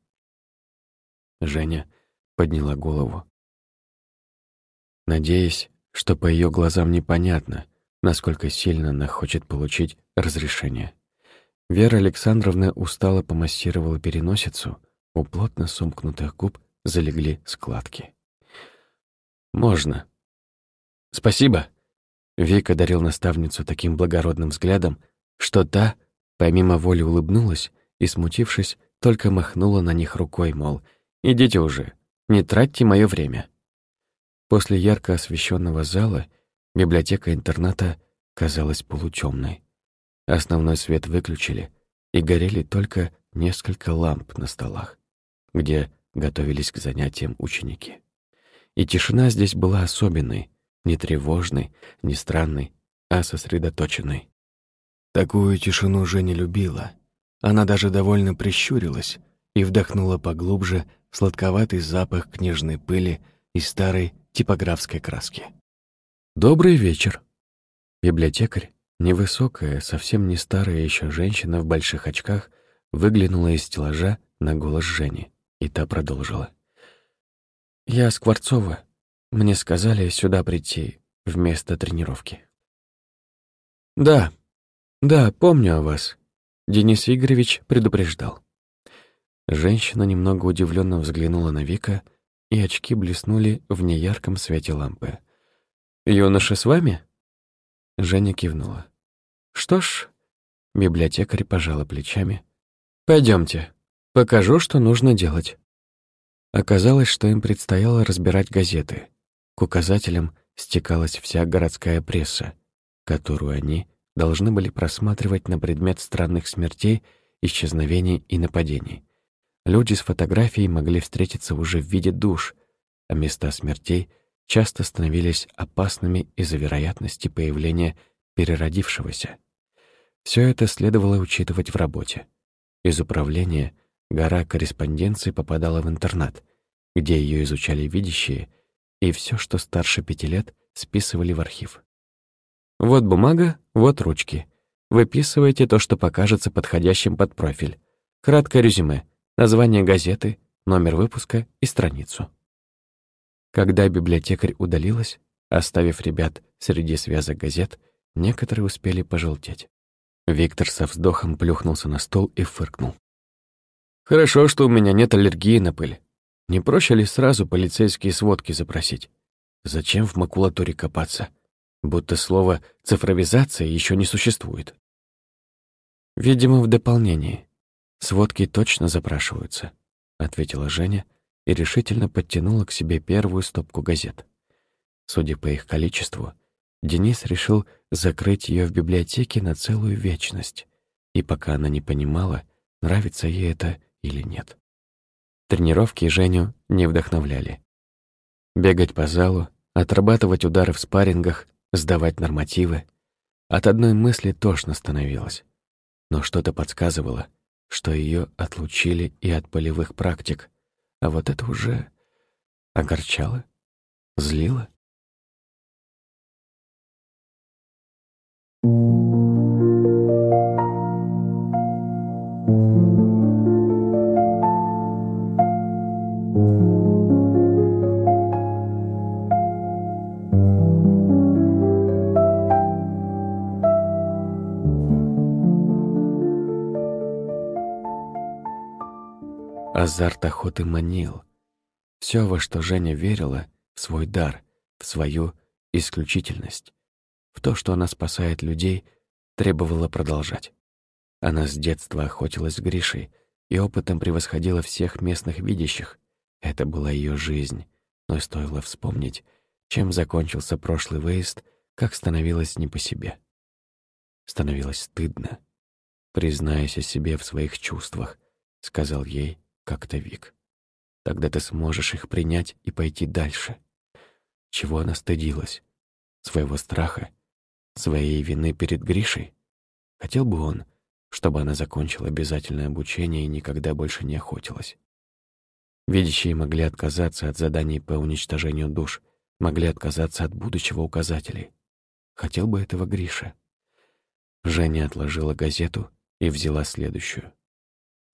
Женя подняла голову. Надеясь, что по ее глазам непонятно, насколько сильно она хочет получить разрешение. Вера Александровна устало помассировала переносицу, у плотно сомкнутых губ залегли складки. «Можно». «Спасибо». Вика дарил наставницу таким благородным взглядом, что та, помимо воли, улыбнулась и, смутившись, только махнула на них рукой, мол, «Идите уже, не тратьте мое время». После ярко освещенного зала библиотека интерната казалась полутемной. Основной свет выключили, и горели только несколько ламп на столах, где готовились к занятиям ученики. И тишина здесь была особенной, не тревожной, не странной, а сосредоточенной. Такую тишину Женя любила. Она даже довольно прищурилась и вдохнула поглубже сладковатый запах книжной пыли и старой типографской краски. «Добрый вечер!» Библиотекарь Невысокая, совсем не старая еще женщина в больших очках выглянула из стеллажа на голос Жени, и та продолжила. «Я Скворцова. Мне сказали сюда прийти вместо тренировки». «Да, да, помню о вас», — Денис Игоревич предупреждал. Женщина немного удивленно взглянула на Вика, и очки блеснули в неярком свете лампы. «Юноша с вами?» Женя кивнула. «Что ж...» Библиотекарь пожала плечами. Пойдемте, покажу, что нужно делать». Оказалось, что им предстояло разбирать газеты. К указателям стекалась вся городская пресса, которую они должны были просматривать на предмет странных смертей, исчезновений и нападений. Люди с фотографией могли встретиться уже в виде душ, а места смертей часто становились опасными из-за вероятности появления переродившегося. Все это следовало учитывать в работе. Из управления гора корреспонденции попадала в интернат, где ее изучали видящие, и все, что старше пяти лет, списывали в архив. Вот бумага, вот ручки. Выписывайте то, что покажется подходящим под профиль. Краткое резюме, название газеты, номер выпуска и страницу. Когда библиотекарь удалилась, оставив ребят среди связок газет, некоторые успели пожелтеть. Виктор со вздохом плюхнулся на стол и фыркнул. «Хорошо, что у меня нет аллергии на пыль. Не проще ли сразу полицейские сводки запросить? Зачем в макулатуре копаться? Будто слово «цифровизация» еще не существует. Видимо, в дополнении. Сводки точно запрашиваются, ответила Женя и решительно подтянула к себе первую стопку газет. Судя по их количеству, Денис решил закрыть ее в библиотеке на целую вечность, и пока она не понимала, нравится ей это или нет. Тренировки Женю не вдохновляли. Бегать по залу, отрабатывать удары в спаррингах, сдавать нормативы. От одной мысли тошно становилось. Но что-то подсказывало, что ее отлучили и от полевых практик, а вот это уже огорчало, злило. Азарт охоты манил. Все, во что Женя верила, в свой дар, в свою исключительность, в то, что она спасает людей, требовала продолжать. Она с детства охотилась с Гришей и опытом превосходила всех местных видящих. Это была ее жизнь, но стоило вспомнить, чем закончился прошлый выезд, как становилось не по себе. Становилось стыдно. «Признайся себе в своих чувствах», — сказал ей как-то Вик. Тогда ты сможешь их принять и пойти дальше. Чего она стыдилась? Своего страха? Своей вины перед Гришей? Хотел бы он, чтобы она закончила обязательное обучение и никогда больше не охотилась. Видящие могли отказаться от заданий по уничтожению душ, могли отказаться от будущего указателей. Хотел бы этого Гриша. Женя отложила газету и взяла следующую.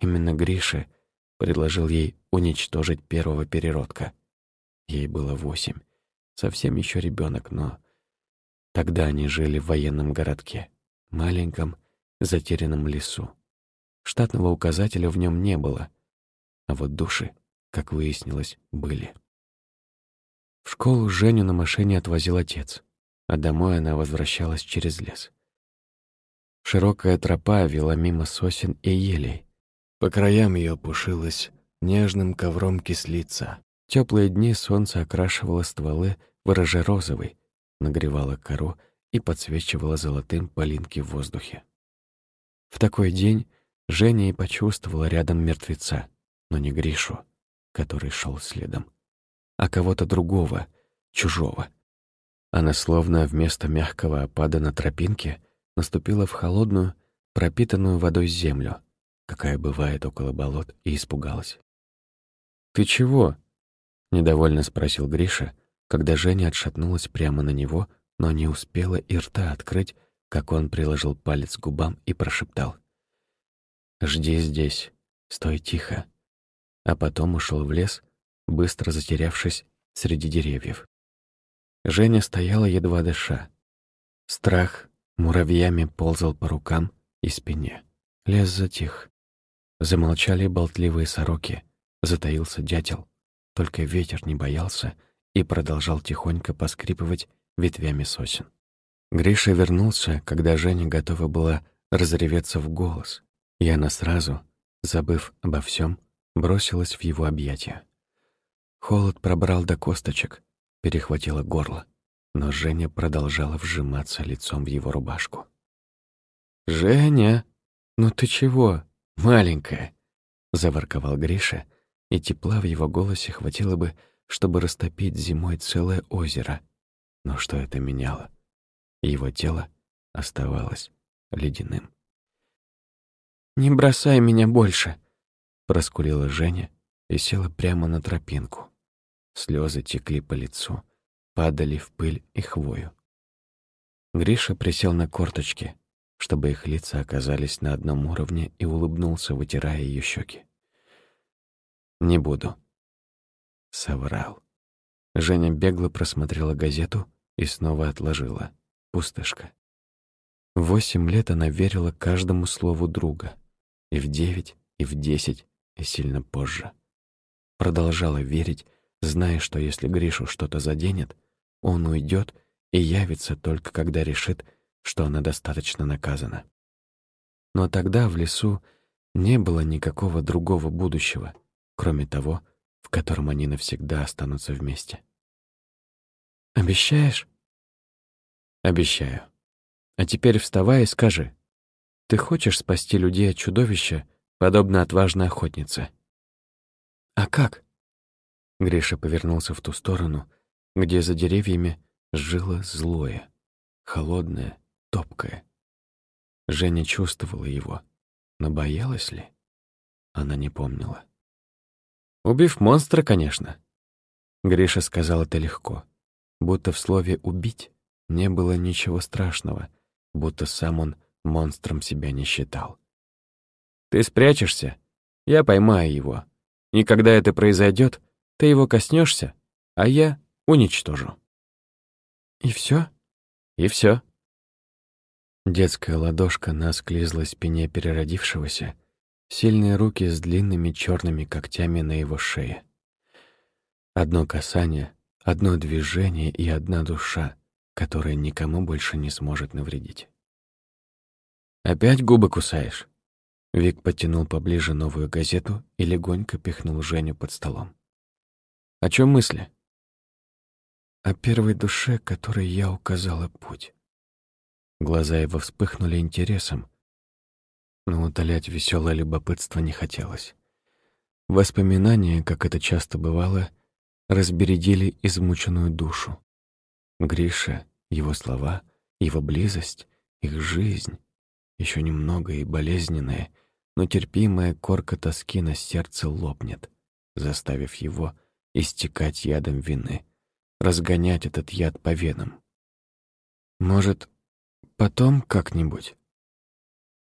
Именно Гриша — предложил ей уничтожить первого переродка. Ей было восемь. Совсем еще ребенок, но... Тогда они жили в военном городке, маленьком, затерянном лесу. Штатного указателя в нем не было, а вот души, как выяснилось, были. В школу Женю на машине отвозил отец, а домой она возвращалась через лес. Широкая тропа вела мимо сосен и елей, по краям ее пушилась нежным ковром кислица. Теплые дни солнце окрашивало стволы в розовый, нагревало кору и подсвечивало золотым полинки в воздухе. В такой день Женя и почувствовала рядом мертвеца, но не Гришу, который шел следом, а кого-то другого, чужого. Она словно вместо мягкого опада на тропинке наступила в холодную, пропитанную водой землю — какая бывает около болот, и испугалась. «Ты чего?» — недовольно спросил Гриша, когда Женя отшатнулась прямо на него, но не успела и рта открыть, как он приложил палец к губам и прошептал. «Жди здесь, стой тихо». А потом ушел в лес, быстро затерявшись среди деревьев. Женя стояла едва дыша. Страх муравьями ползал по рукам и спине. Лес затих. Замолчали болтливые сороки, затаился дятел. Только ветер не боялся и продолжал тихонько поскрипывать ветвями сосен. Гриша вернулся, когда Женя готова была разреветься в голос, и она сразу, забыв обо всем, бросилась в его объятия. Холод пробрал до косточек, перехватило горло. но Женя продолжала вжиматься лицом в его рубашку. «Женя, ну ты чего, маленькая?» — заворковал Гриша, и тепла в его голосе хватило бы, чтобы растопить зимой целое озеро. Но что это меняло? Его тело оставалось ледяным. «Не бросай меня больше!» — проскулила Женя и села прямо на тропинку. Слезы текли по лицу, падали в пыль и хвою. Гриша присел на корточки, чтобы их лица оказались на одном уровне, и улыбнулся, вытирая ее щеки. «Не буду». Соврал. Женя бегло просмотрела газету и снова отложила. Пустышка. Восемь лет она верила каждому слову друга. И в девять, и в десять, и сильно позже. Продолжала верить, зная, что если Гришу что-то заденет, он уйдет и явится только когда решит, что она достаточно наказана. Но тогда в лесу не было никакого другого будущего, кроме того, в котором они навсегда останутся вместе. «Обещаешь?» «Обещаю. А теперь вставай и скажи, ты хочешь спасти людей от чудовища, подобно отважной охотнице?» «А как?» Гриша повернулся в ту сторону, где за деревьями жило злое, холодное, топкое. Женя чувствовала его, но боялась ли? Она не помнила. «Убив монстра, конечно». Гриша сказал это легко, будто в слове «убить» не было ничего страшного, будто сам он монстром себя не считал. «Ты спрячешься, я поймаю его, и когда это произойдет, ты его коснешься, а я уничтожу. И все? И все. Детская ладошка на склизлой спине переродившегося, сильные руки с длинными черными когтями на его шее. Одно касание, одно движение и одна душа, которая никому больше не сможет навредить. «Опять губы кусаешь?» Вик потянул поближе новую газету и легонько пихнул Женю под столом. О чем мысли? О первой душе, которой я указала путь. Глаза его вспыхнули интересом, но утолять веселое любопытство не хотелось. Воспоминания, как это часто бывало, разбередили измученную душу. Гриша, его слова, его близость, их жизнь, еще немного и болезненная, но терпимая корка тоски на сердце лопнет, заставив его истекать ядом вины, разгонять этот яд по венам. Может, потом как-нибудь?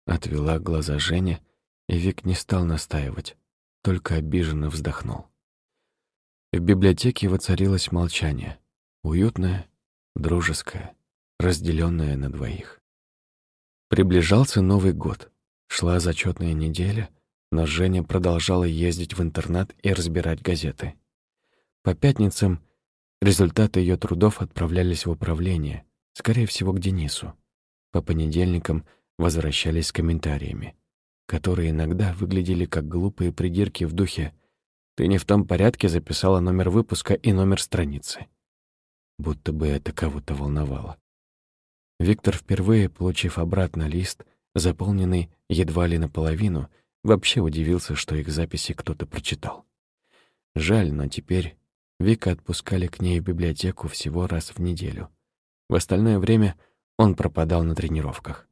Отвела глаза Женя, и Вик не стал настаивать, только обиженно вздохнул. В библиотеке воцарилось молчание, уютное, дружеское, разделенное на двоих. Приближался Новый год, шла зачетная неделя, но Женя продолжала ездить в интернат и разбирать газеты. По пятницам результаты ее трудов отправлялись в управление, скорее всего, к Денису. По понедельникам возвращались с комментариями, которые иногда выглядели как глупые придирки в духе «Ты не в том порядке записала номер выпуска и номер страницы». Будто бы это кого-то волновало. Виктор, впервые получив обратно лист, заполненный едва ли наполовину, вообще удивился, что их записи кто-то прочитал. Жаль, но теперь Вика отпускали к ней в библиотеку всего раз в неделю. В остальное время он пропадал на тренировках.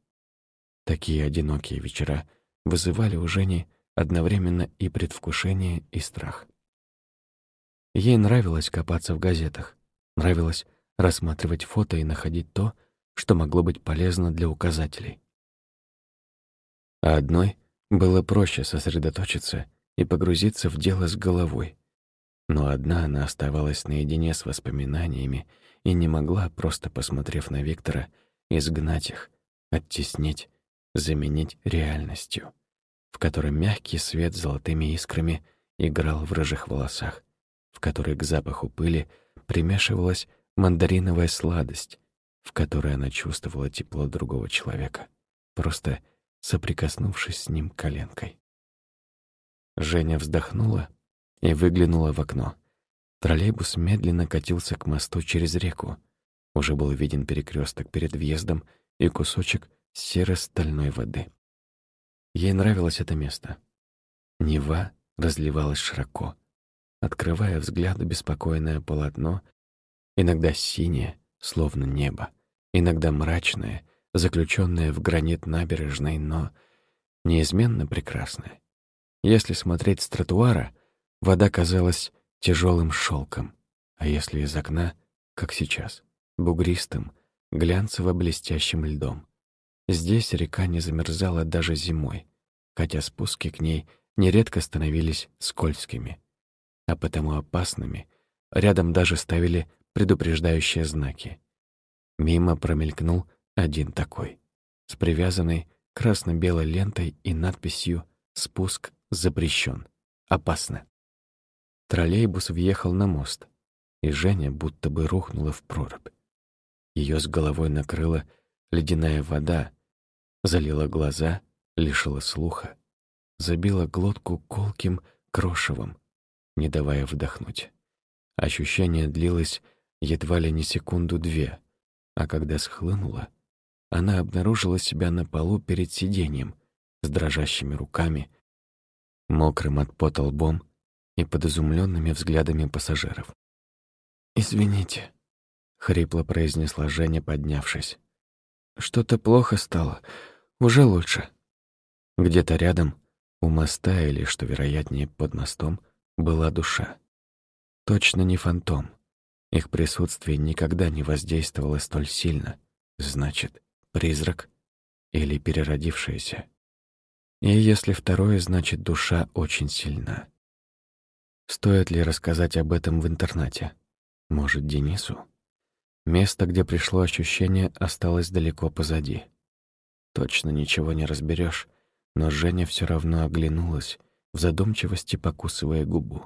Такие одинокие вечера вызывали у Жени одновременно и предвкушение, и страх. Ей нравилось копаться в газетах, нравилось рассматривать фото и находить то, что могло быть полезно для указателей. А одной было проще сосредоточиться и погрузиться в дело с головой, но одна она оставалась наедине с воспоминаниями и не могла, просто посмотрев на Виктора, изгнать их, оттеснить, заменить реальностью, в которой мягкий свет золотыми искрами играл в рыжих волосах, в которой к запаху пыли примешивалась мандариновая сладость, в которой она чувствовала тепло другого человека, просто соприкоснувшись с ним коленкой. Женя вздохнула и выглянула в окно. Троллейбус медленно катился к мосту через реку. Уже был виден перекресток перед въездом и кусочек серо-стальной воды. Ей нравилось это место. Нева разливалась широко, открывая взгляду беспокойное полотно, иногда синее, словно небо, иногда мрачное, заключенное в гранит набережной, но неизменно прекрасное. Если смотреть с тротуара, вода казалась тяжелым шелком, а если из окна, как сейчас, бугристым, глянцево-блестящим льдом. Здесь река не замерзала даже зимой, хотя спуски к ней нередко становились скользкими, а потому опасными. Рядом даже ставили предупреждающие знаки. Мимо промелькнул один такой, с привязанной красно-белой лентой и надписью «Спуск запрещен. Опасно». Троллейбус въехал на мост, и Женя будто бы рухнула в прорубь. Ее с головой накрыла ледяная вода, залила глаза, лишила слуха, забила глотку колким крошевом, не давая вдохнуть. Ощущение длилось едва ли не секунду-две, а когда схлынуло, она обнаружила себя на полу перед сиденьем с дрожащими руками, мокрым от пота лбом и под изумленными взглядами пассажиров. «Извините», — хрипло произнесла Женя, поднявшись. «Что-то плохо стало. Уже лучше». Где-то рядом, у моста или, что вероятнее, под мостом, была душа. Точно не фантом. Их присутствие никогда не воздействовало столь сильно. Значит, призрак или переродившаяся. И если второе, значит, душа очень сильна. Стоит ли рассказать об этом в интернате? Может, Денису? Место, где пришло ощущение, осталось далеко позади. Точно ничего не разберешь, но Женя все равно оглянулась, в задумчивости покусывая губу.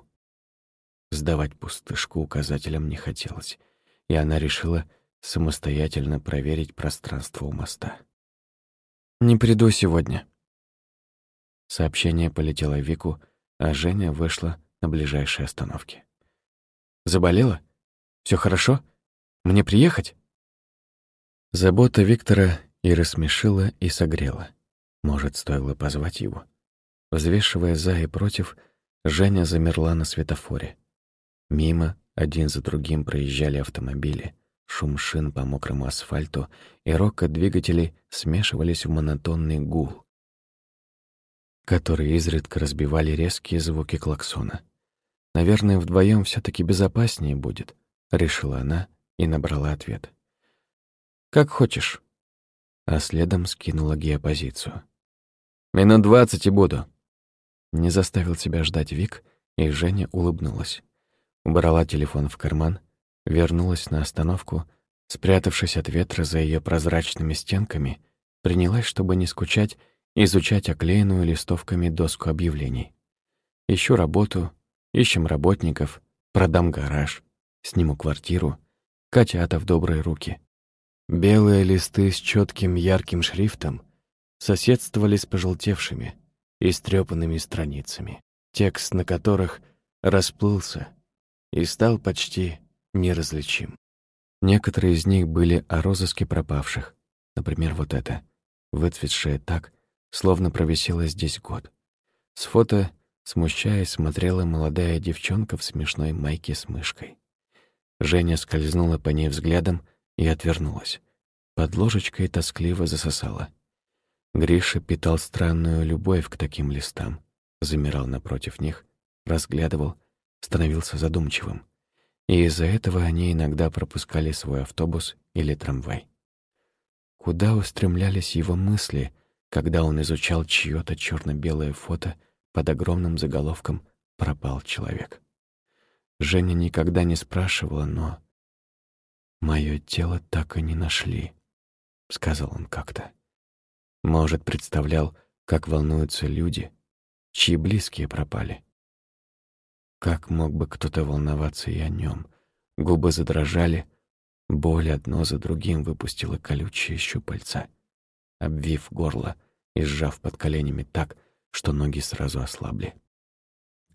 Сдавать пустышку указателям не хотелось, и она решила самостоятельно проверить пространство у моста. «Не приду сегодня». Сообщение полетело Вику, а Женя вышла на ближайшей остановке. «Заболела?» Все хорошо? Мне приехать?» Забота Виктора и рассмешила, и согрела. Может, стоило позвать его? Взвешивая за и против, Женя замерла на светофоре. Мимо один за другим проезжали автомобили. Шум шин по мокрому асфальту и рокот двигателей смешивались в монотонный гул, которые изредка разбивали резкие звуки клаксона. Наверное, вдвоем все таки безопаснее будет — решила она и набрала ответ. «Как хочешь». А следом скинула геопозицию. «Минут двадцать и буду». Не заставил себя ждать Вик, и Женя улыбнулась. Убрала телефон в карман, вернулась на остановку, спрятавшись от ветра за ее прозрачными стенками, принялась, чтобы не скучать, изучать оклеенную листовками доску объявлений. Ищу работу, ищем работников, продам гараж, Сниму квартиру. Котята в добрые руки. Белые листы с четким ярким шрифтом соседствовали с пожелтевшими, истрепанными страницами, текст на которых расплылся и стал почти неразличим. Некоторые из них были о розыске пропавших. Например, вот это, выцветшее так, словно провисела здесь год. С фото, смущаясь, смотрела молодая девчонка в смешной майке с мышкой. Женя скользнула по ней взглядом и отвернулась. Под ложечкой тоскливо засосала. Гриша питал странную любовь к таким листам, замирал напротив них, разглядывал, становился задумчивым. И из-за этого они иногда пропускали свой автобус или трамвай. Куда устремлялись его мысли, когда он изучал чьё-то чёрно-белое фото под огромным заголовком «Пропал человек». Женя никогда не спрашивала, но... «Моё тело так и не нашли», — сказал он как-то. Может, представлял, как волнуются люди, чьи близкие пропали. Как мог бы кто-то волноваться и о нем? Губы задрожали, боль одно за другим выпустила колючие щупальца, обвив горло и сжав под коленями так, что ноги сразу ослабли.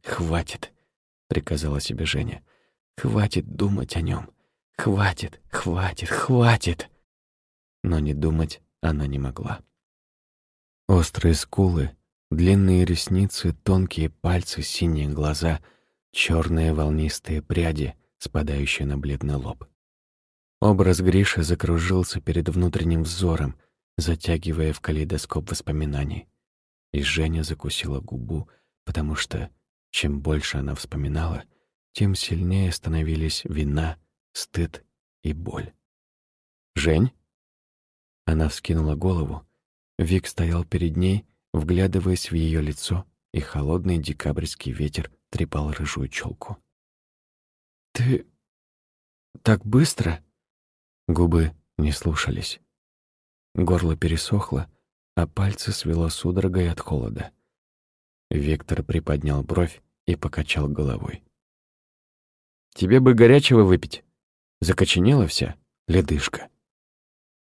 «Хватит!» — приказала себе Женя. «Хватит думать о нем. «Хватит, хватит, хватит!» Но не думать она не могла. Острые скулы, длинные ресницы, тонкие пальцы, синие глаза, черные волнистые пряди, спадающие на бледный лоб. Образ Гриши закружился перед внутренним взором, затягивая в калейдоскоп воспоминаний. И Женя закусила губу, потому что чем больше она вспоминала, тем сильнее становились вина, стыд и боль. «Жень?» Она вскинула голову. Вик стоял перед ней, вглядываясь в ее лицо, и холодный декабрьский ветер трепал рыжую челку. «Ты... так быстро?» Губы не слушались. Горло пересохло, а пальцы свело судорогой от холода. Виктор приподнял бровь и покачал головой. «Тебе бы горячего выпить. Закоченела вся, ледышка».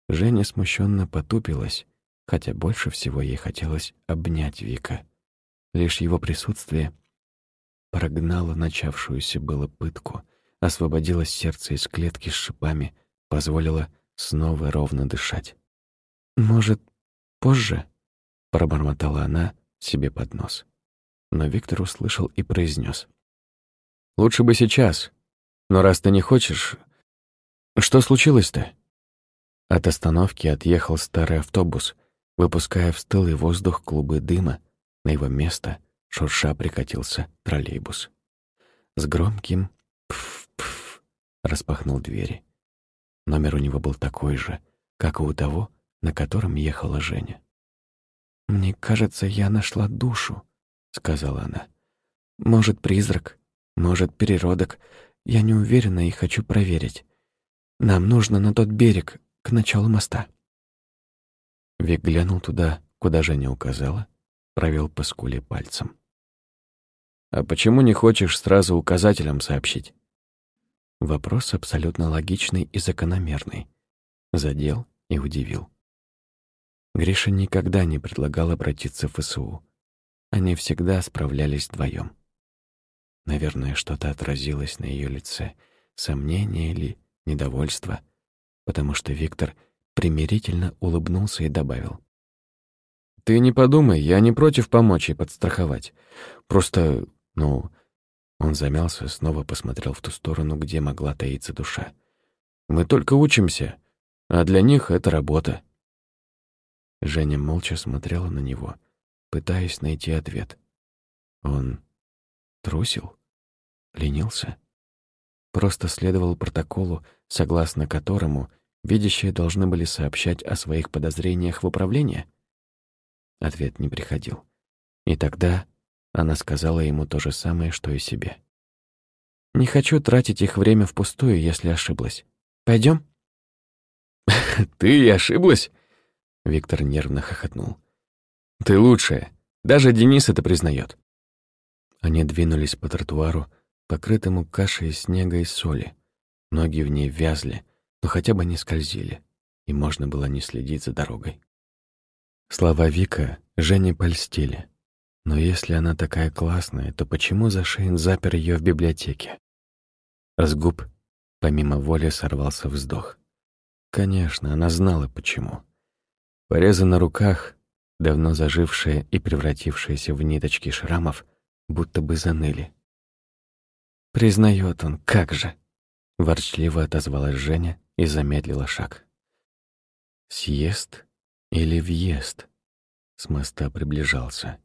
Женя смущенно потупилась, хотя больше всего ей хотелось обнять Вика. Лишь его присутствие прогнало начавшуюся было пытку, освободило сердце из клетки с шипами, позволило снова ровно дышать. «Может, позже?» — пробормотала она себе под нос. Но Виктор услышал и произнес: «Лучше бы сейчас, но раз ты не хочешь... Что случилось-то?» От остановки отъехал старый автобус, выпуская в стылый воздух клубы дыма, на его место шурша прикатился троллейбус. С громким «пф-пф» распахнул двери. Номер у него был такой же, как и у того, на котором ехала Женя. «Мне кажется, я нашла душу», — сказала она. «Может, призрак, может, переродок. Я не уверена и хочу проверить. Нам нужно на тот берег, к началу моста». Вик глянул туда, куда Женя указала, провел по скуле пальцем. «А почему не хочешь сразу указателем сообщить?» Вопрос абсолютно логичный и закономерный. Задел и удивил. Гриша никогда не предлагал обратиться в ФСУ. Они всегда справлялись вдвоем. Наверное, что-то отразилось на ее лице, сомнение или недовольство, потому что Виктор примирительно улыбнулся и добавил. «Ты не подумай, я не против помочь и подстраховать. Просто, ну...» Он замялся, снова посмотрел в ту сторону, где могла таиться душа. «Мы только учимся, а для них это работа». Женя молча смотрела на него, пытаясь найти ответ. Он трусил? Ленился? Просто следовал протоколу, согласно которому видящие должны были сообщать о своих подозрениях в управление? Ответ не приходил. И тогда она сказала ему то же самое, что и себе. «Не хочу тратить их время впустую, если ошиблась. Пойдем? (laughs) «Ты ошиблась?» Виктор нервно хохотнул. «Ты лучшая. Даже Денис это признает. Они двинулись по тротуару, покрытому кашей снега и соли. Ноги в ней вязли, но хотя бы не скользили, и можно было не следить за дорогой. Слова Вика Жене польстили. Но если она такая классная, то почему Зашейн запер ее в библиотеке? С губ помимо воли сорвался вздох. Конечно, она знала почему. Порезы на руках, давно зажившие и превратившиеся в ниточки шрамов, будто бы заныли. Признает он, как же!» — ворчливо отозвалась Женя и замедлила шаг. «Съезд или въезд?» С моста приближался,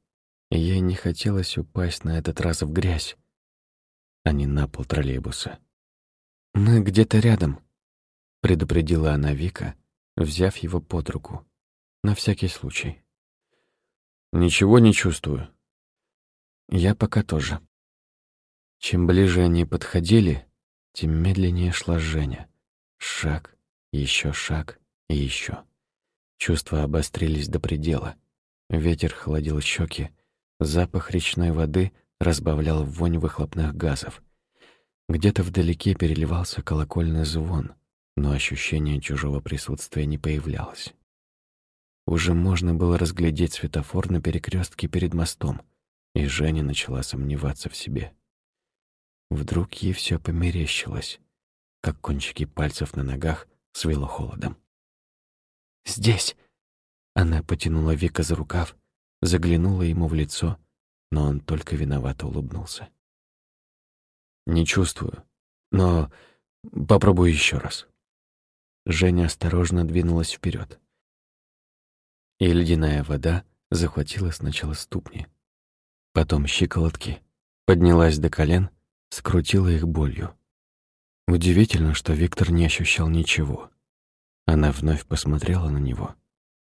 и ей не хотелось упасть на этот раз в грязь, а не на пол троллейбуса. «Мы где-то рядом», — предупредила она Вика, взяв его под руку. На всякий случай. Ничего не чувствую. Я пока тоже. Чем ближе они подходили, тем медленнее шла Женя. Шаг, еще шаг и еще. Чувства обострились до предела. Ветер холодил щеки, запах речной воды разбавлял вонь выхлопных газов. Где-то вдалеке переливался колокольный звон, но ощущение чужого присутствия не появлялось. Уже можно было разглядеть светофор на перекрестке перед мостом, и Женя начала сомневаться в себе. Вдруг ей все померещилось. как кончики пальцев на ногах свело холодом. «Здесь!» Она потянула Вика за рукав, заглянула ему в лицо, но он только виновато улыбнулся. «Не чувствую, но попробую еще раз». Женя осторожно двинулась вперед, и ледяная вода захватила сначала ступни, потом щиколотки, поднялась до колен, скрутила их болью. Удивительно, что Виктор не ощущал ничего. Она вновь посмотрела на него.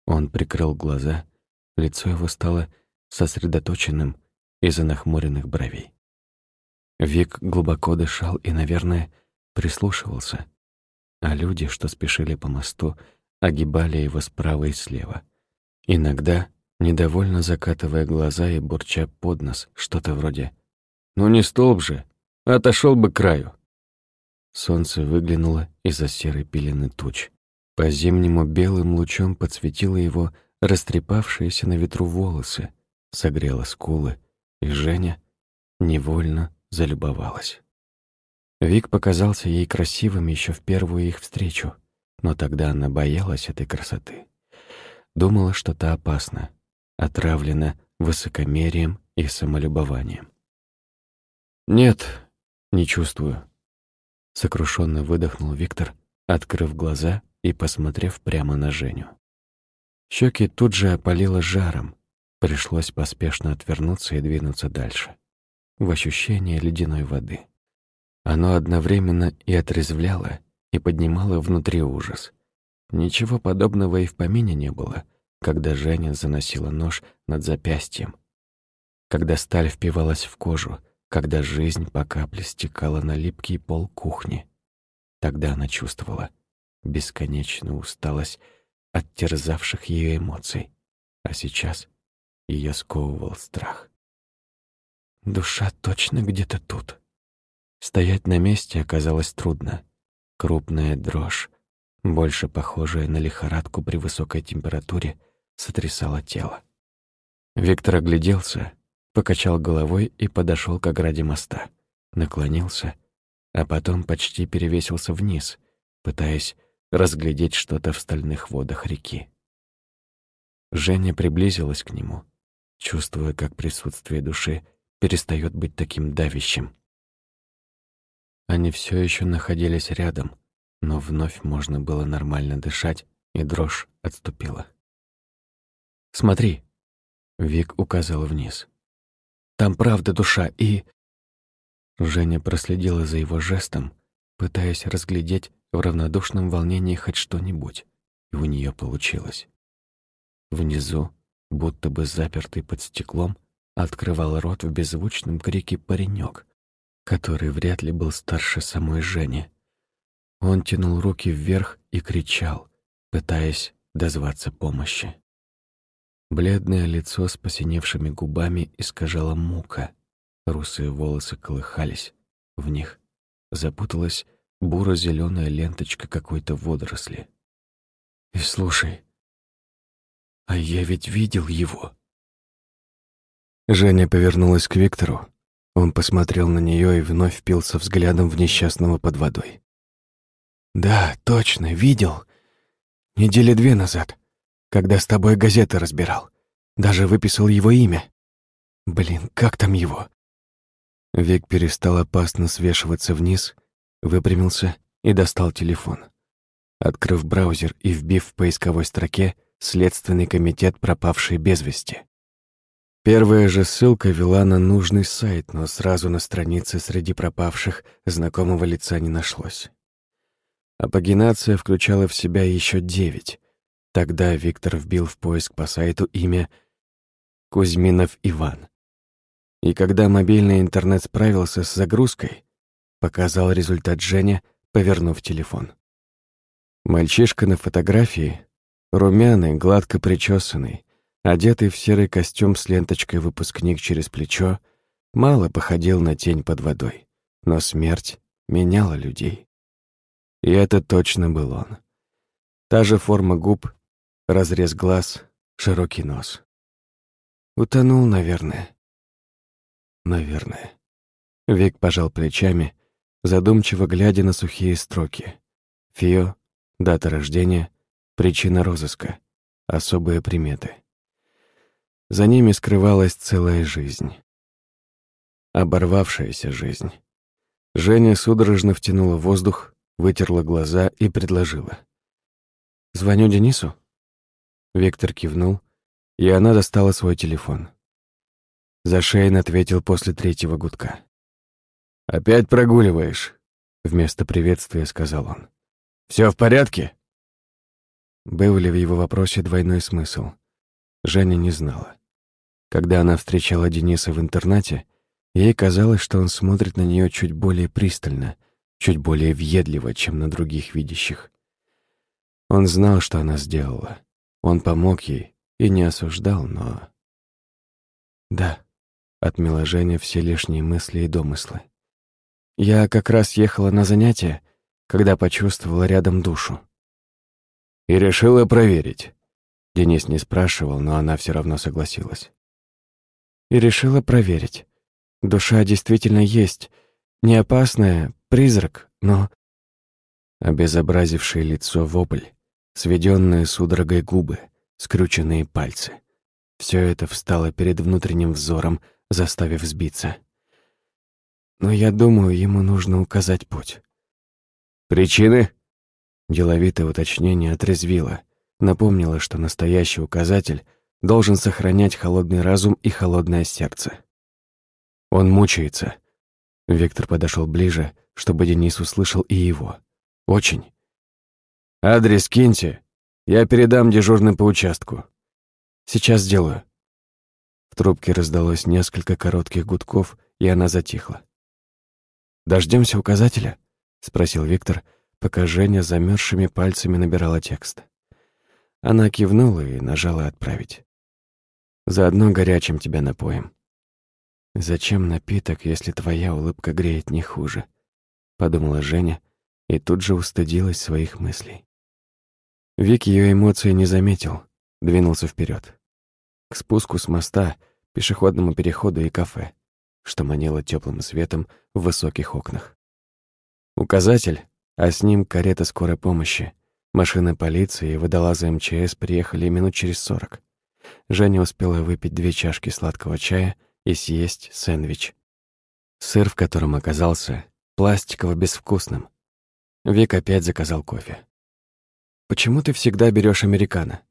Он прикрыл глаза, лицо его стало сосредоточенным из-за нахмуренных бровей. Вик глубоко дышал и, наверное, прислушивался, а люди, что спешили по мосту, огибали его справа и слева. Иногда, недовольно закатывая глаза и бурча под нос, что-то вроде «Ну не столб же, отошел бы к краю». Солнце выглянуло из-за серой пелены туч. По-зимнему белым лучом подсветило его растрепавшиеся на ветру волосы, согрело скулы, и Женя невольно залюбовалась. Вик показался ей красивым еще в первую их встречу, но тогда она боялась этой красоты. Думала, что та опасна, отравлена высокомерием и самолюбованием. «Нет, не чувствую», Сокрушенно выдохнул Виктор, открыв глаза и посмотрев прямо на Женю. Щеки тут же опалило жаром. Пришлось поспешно отвернуться и двинуться дальше. В ощущение ледяной воды. Оно одновременно и отрезвляло, и поднимало внутри ужас. Ничего подобного и в помине не было, когда Женя заносила нож над запястьем. Когда сталь впивалась в кожу, когда жизнь по капле стекала на липкий пол кухни. Тогда она чувствовала бесконечную усталость от терзавших ее эмоций, а сейчас ее сковывал страх. Душа точно где-то тут. Стоять на месте оказалось трудно. Крупная дрожь, больше похожая на лихорадку при высокой температуре, сотрясала тело. Виктор огляделся покачал головой и подошел к ограде моста. Наклонился, а потом почти перевесился вниз, пытаясь разглядеть что-то в стальных водах реки. Женя приблизилась к нему, чувствуя, как присутствие души перестает быть таким давящим. Они все еще находились рядом, но вновь можно было нормально дышать, и дрожь отступила. «Смотри!» — Вик указал вниз. Там правда душа и...» Женя проследила за его жестом, пытаясь разглядеть в равнодушном волнении хоть что-нибудь, и у нее получилось. Внизу, будто бы запертый под стеклом, открывал рот в беззвучном крике паренек, который вряд ли был старше самой Жени. Он тянул руки вверх и кричал, пытаясь дозваться помощи. Бледное лицо с посиневшими губами искажала мука. Русые волосы колыхались. В них запуталась буро зеленая ленточка какой-то водоросли. «И слушай, а я ведь видел его!» Женя повернулась к Виктору. Он посмотрел на нее и вновь впился взглядом в несчастного под водой. «Да, точно, видел. Недели две назад когда с тобой газеты разбирал. Даже выписал его имя. Блин, как там его?» Вик перестал опасно свешиваться вниз, выпрямился и достал телефон. Открыв браузер и вбив в поисковой строке «Следственный комитет, пропавший без вести». Первая же ссылка вела на нужный сайт, но сразу на странице среди пропавших знакомого лица не нашлось. А пагинация включала в себя еще девять, Тогда Виктор вбил в поиск по сайту имя Кузьминов Иван. И когда мобильный интернет справился с загрузкой, показал результат Женя, повернув телефон. Мальчишка на фотографии, румяный, гладко причесанный, одетый в серый костюм с ленточкой выпускник через плечо, мало походил на тень под водой, но смерть меняла людей. И это точно был он. Та же форма губ, Разрез глаз, широкий нос. Утонул, наверное. Наверное. Вик пожал плечами, задумчиво глядя на сухие строки. Фио, дата рождения, причина розыска, особые приметы. За ними скрывалась целая жизнь. Оборвавшаяся жизнь. Женя судорожно втянула воздух, вытерла глаза и предложила. «Звоню Денису?» Виктор кивнул, и она достала свой телефон. Зашейн ответил после третьего гудка. «Опять прогуливаешь?» — вместо приветствия сказал он. «Все в порядке?» Был ли в его вопросе двойной смысл? Женя не знала. Когда она встречала Дениса в интернате, ей казалось, что он смотрит на нее чуть более пристально, чуть более въедливо, чем на других видящих. Он знал, что она сделала. Он помог ей и не осуждал, но... «Да», — отмела Женя все лишние мысли и домыслы. Я как раз ехала на занятия, когда почувствовала рядом душу. И решила проверить. Денис не спрашивал, но она все равно согласилась. И решила проверить. Душа действительно есть. Не опасная, призрак, но... Обезобразившее лицо вопль, сведенные судорогой губы, скрученные пальцы. Все это встало перед внутренним взором, заставив сбиться но я думаю, ему нужно указать путь. «Причины?» Деловитое уточнение отрезвило, напомнило, что настоящий указатель должен сохранять холодный разум и холодное сердце. Он мучается. Виктор подошел ближе, чтобы Денис услышал и его. Очень. «Адрес киньте. Я передам дежурным по участку. Сейчас сделаю». В трубке раздалось несколько коротких гудков, и она затихла. Дождемся указателя?» — спросил Виктор, пока Женя замерзшими пальцами набирала текст. Она кивнула и нажала «Отправить». «Заодно горячим тебя напоим». «Зачем напиток, если твоя улыбка греет не хуже?» — подумала Женя и тут же устыдилась своих мыслей. Вик ее эмоции не заметил, двинулся вперед К спуску с моста, пешеходному переходу и кафе что манило теплым светом в высоких окнах. Указатель, а с ним карета скорой помощи, машина полиции и водолазы МЧС приехали минут через сорок. Женя успела выпить две чашки сладкого чая и съесть сэндвич. Сыр, в котором оказался, пластиково-безвкусным. Вик опять заказал кофе. «Почему ты всегда берешь американо?»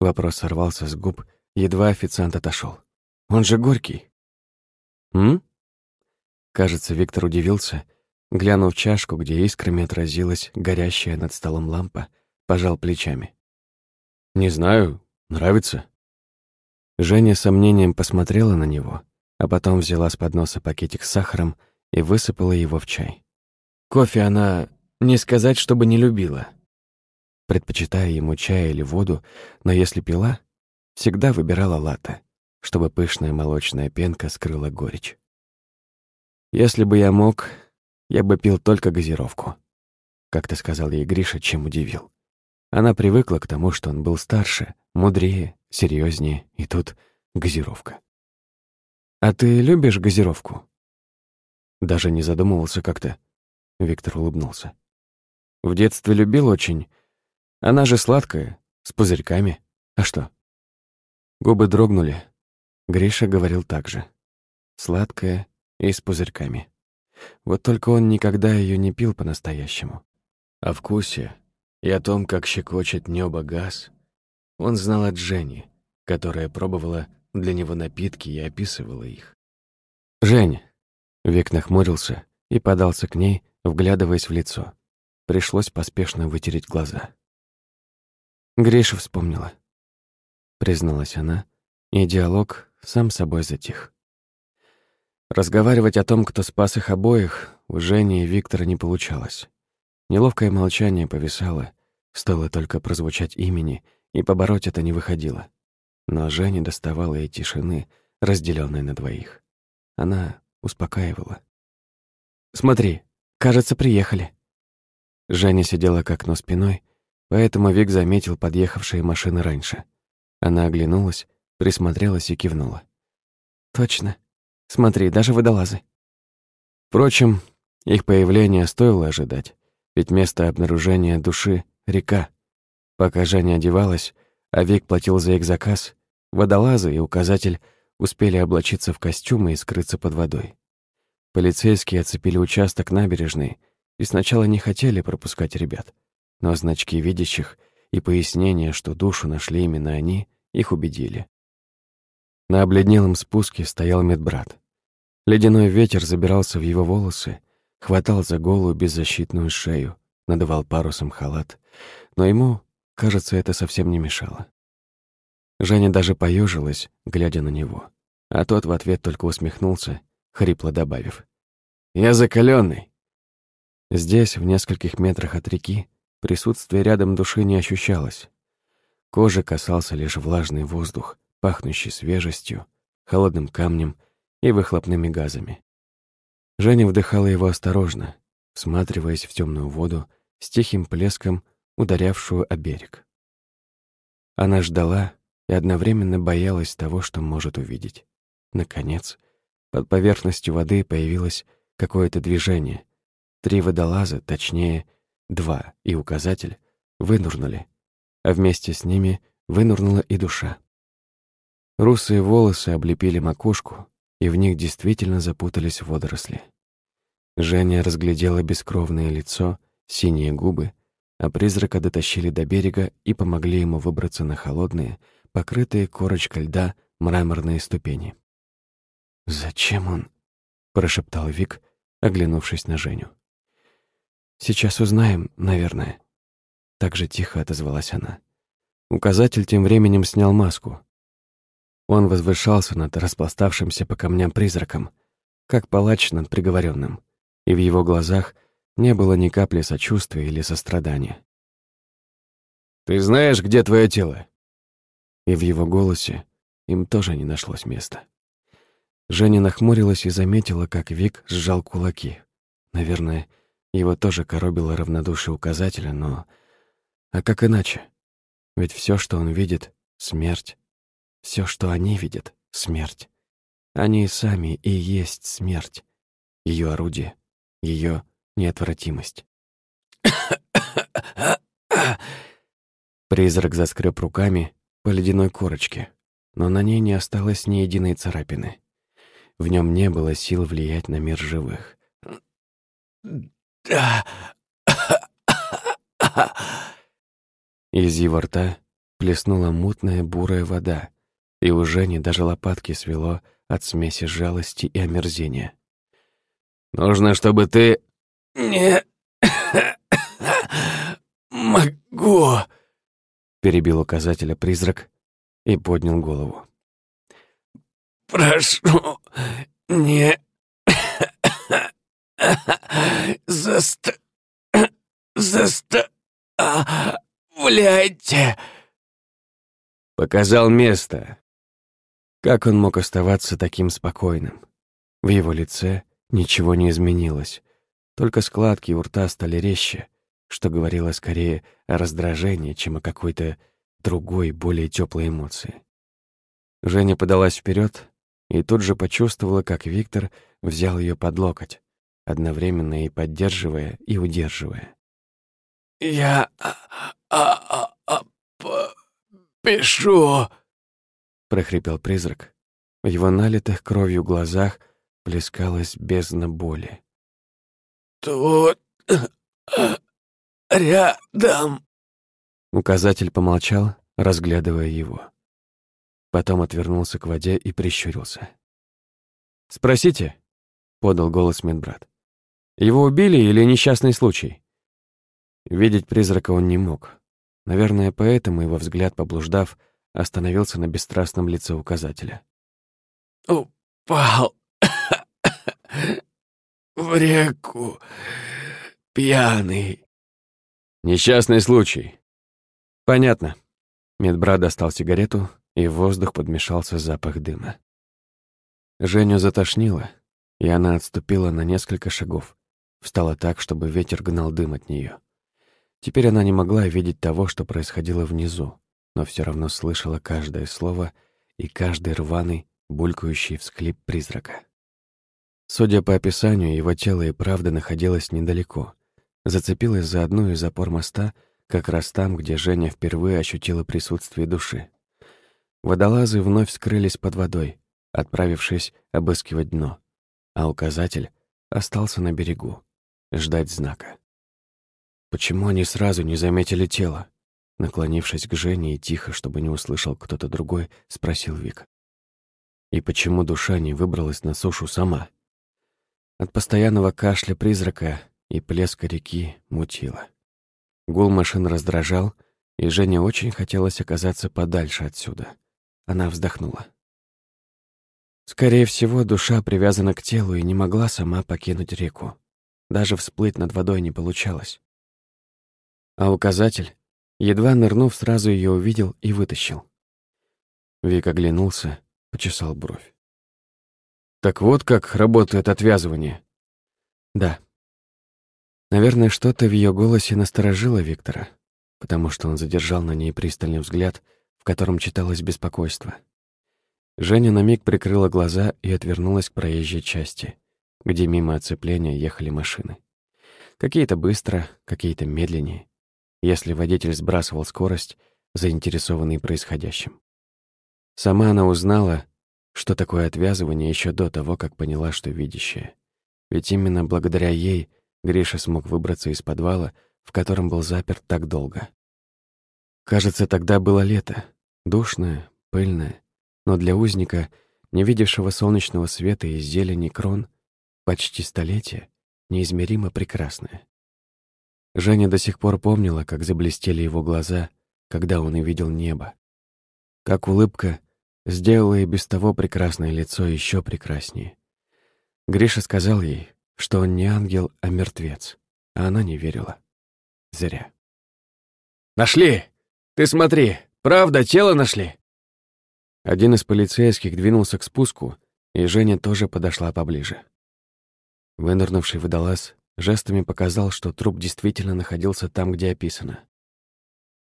Вопрос сорвался с губ, едва официант отошел. «Он же горький». «М?» Кажется, Виктор удивился, глянув в чашку, где искрами отразилась горящая над столом лампа, пожал плечами. «Не знаю, нравится». Женя сомнением посмотрела на него, а потом взяла с подноса пакетик с сахаром и высыпала его в чай. Кофе она, не сказать, чтобы не любила. Предпочитая ему чай или воду, но если пила, всегда выбирала латте чтобы пышная молочная пенка скрыла горечь. «Если бы я мог, я бы пил только газировку», — как-то сказал ей Гриша, чем удивил. Она привыкла к тому, что он был старше, мудрее, серьезнее, и тут газировка. «А ты любишь газировку?» Даже не задумывался как-то. Виктор улыбнулся. «В детстве любил очень. Она же сладкая, с пузырьками. А что?» Губы дрогнули, Гриша говорил так же. Сладкая и с пузырьками. Вот только он никогда ее не пил по-настоящему. О вкусе и о том, как щекочет небо газ, он знал от Жени, которая пробовала для него напитки и описывала их. «Жень!» — Вик нахмурился и подался к ней, вглядываясь в лицо. Пришлось поспешно вытереть глаза. Гриша вспомнила. Призналась она, и диалог сам собой затих. Разговаривать о том, кто спас их обоих, у Жени и Виктора не получалось. Неловкое молчание повисало, стоило только прозвучать имени, и побороть это не выходило. Но Жене доставала и тишины, разделенной на двоих. Она успокаивала. «Смотри, кажется, приехали». Женя сидела к окну спиной, поэтому Вик заметил подъехавшие машины раньше. Она оглянулась, присмотрелась и кивнула. «Точно. Смотри, даже водолазы». Впрочем, Их появление стоило ожидать, ведь место обнаружения души — река. Пока Женя одевалась, а Вик платил за их заказ, водолазы и указатель успели облачиться в костюмы и скрыться под водой. Полицейские оцепили участок набережной и сначала не хотели пропускать ребят, но значки видящих и пояснение, что душу нашли именно они, их убедили. На обледнелом спуске стоял медбрат. Ледяной ветер забирался в его волосы, хватал за голую беззащитную шею, надувал парусом халат, но ему, кажется, это совсем не мешало. Женя даже поежилась, глядя на него, а тот в ответ только усмехнулся хрипло добавив. «Я закаленный. Здесь, в нескольких метрах от реки, присутствие рядом души не ощущалось. Кожи касался лишь влажный воздух, пахнущий свежестью, холодным камнем и выхлопными газами. Женя вдыхала его осторожно, всматриваясь в темную воду с тихим плеском, ударявшую о берег. Она ждала и одновременно боялась того, что может увидеть. Наконец, под поверхностью воды появилось какое-то движение. Три водолаза, точнее, два и указатель, вынурнули, а вместе с ними вынурнула и душа. Русые волосы облепили макушку, и в них действительно запутались водоросли. Женя разглядела бескровное лицо, синие губы, а призрака дотащили до берега и помогли ему выбраться на холодные, покрытые корочкой льда, мраморные ступени. «Зачем он?» — прошептал Вик, оглянувшись на Женю. «Сейчас узнаем, наверное». Так же тихо отозвалась она. Указатель тем временем снял маску. Он возвышался над распластавшимся по камням призраком, как палач над приговоренным, и в его глазах не было ни капли сочувствия или сострадания. «Ты знаешь, где твое тело?» И в его голосе им тоже не нашлось места. Женя нахмурилась и заметила, как Вик сжал кулаки. Наверное, его тоже коробило равнодушие указателя, но... А как иначе? Ведь все, что он видит — смерть. Все, что они видят — смерть. Они сами и есть смерть. Ее орудие, ее неотвратимость. (coughs) Призрак заскреб руками по ледяной корочке, но на ней не осталось ни единой царапины. В нем не было сил влиять на мир живых. Да. Из его рта плеснула мутная бурая вода, и у Жени даже лопатки свело от смеси жалости и омерзения. «Нужно, чтобы ты...» «Не... (coughs) могу...» Перебил указателя призрак и поднял голову. Прошу, не (coughs) заст... (coughs) заставляйте. Показал место. Как он мог оставаться таким спокойным? В его лице ничего не изменилось, только складки у рта стали резче, что говорило скорее о раздражении, чем о какой-то другой, более теплой эмоции. Женя подалась вперед, и тут же почувствовала, как Виктор взял ее под локоть, одновременно и поддерживая, и удерживая. «Я а, а, а, а пишу», — прохрипел призрак. В его налитых кровью глазах плескалась бездна боли. «Тут рядом». Указатель помолчал, разглядывая его. Потом отвернулся к воде и прищурился. «Спросите», — подал голос медбрат. «Его убили или несчастный случай?» Видеть призрака он не мог. Наверное, поэтому его взгляд, поблуждав, остановился на бесстрастном лице указателя. «Упал (coughs) в реку пьяный». «Несчастный случай». «Понятно». Медбрат достал сигарету, и в воздух подмешался запах дыма. Женю затошнило, и она отступила на несколько шагов, встала так, чтобы ветер гнал дым от нее. Теперь она не могла видеть того, что происходило внизу, но все равно слышала каждое слово и каждый рваный, булькающий всхлип призрака. Судя по описанию, его тело и правда находилось недалеко. Зацепилось за одну из опор моста, как раз там, где Женя впервые ощутила присутствие души. Водолазы вновь скрылись под водой, отправившись обыскивать дно, а указатель остался на берегу, ждать знака. Почему они сразу не заметили тело? Наклонившись к Жене и тихо, чтобы не услышал кто-то другой, спросил Вик. И почему душа не выбралась на сушу сама? От постоянного кашля призрака и плеска реки мутило. Гул машин раздражал, и Жене очень хотелось оказаться подальше отсюда. Она вздохнула. Скорее всего, душа привязана к телу и не могла сама покинуть реку. Даже всплыть над водой не получалось. А указатель, едва нырнув, сразу ее увидел и вытащил. Вик оглянулся, почесал бровь. Так вот как работает отвязывание. Да. Наверное, что-то в ее голосе насторожило Виктора, потому что он задержал на ней пристальный взгляд, в котором читалось беспокойство. Женя на миг прикрыла глаза и отвернулась к проезжей части, где мимо оцепления ехали машины. Какие-то быстро, какие-то медленнее, если водитель сбрасывал скорость, заинтересованный происходящим. Сама она узнала, что такое отвязывание еще до того, как поняла, что видящее. Ведь именно благодаря ей Гриша смог выбраться из подвала, в котором был заперт так долго. Кажется, тогда было лето, душное, пыльное, но для узника, не видевшего солнечного света и зелени крон, почти столетие, неизмеримо прекрасное. Женя до сих пор помнила, как заблестели его глаза, когда он увидел небо. Как улыбка сделала и без того прекрасное лицо еще прекраснее. Гриша сказал ей, что он не ангел, а мертвец, а она не верила. Зря. «Нашли! Ты смотри, правда, тело нашли?» Один из полицейских двинулся к спуску, и Женя тоже подошла поближе. Вынырнувший водолаз жестами показал, что труп действительно находился там, где описано.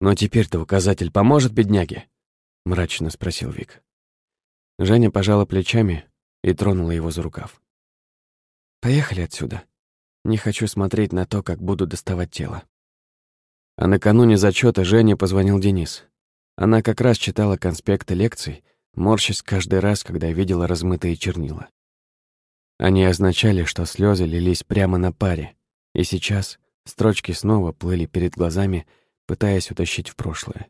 «Но теперь-то указатель поможет бедняге?» — мрачно спросил Вик. Женя пожала плечами и тронула его за рукав. «Поехали отсюда. Не хочу смотреть на то, как буду доставать тело». А накануне зачета Жене позвонил Денис. Она как раз читала конспекты лекций, морщась каждый раз, когда видела размытые чернила. Они означали, что слезы лились прямо на паре, и сейчас строчки снова плыли перед глазами, пытаясь утащить в прошлое.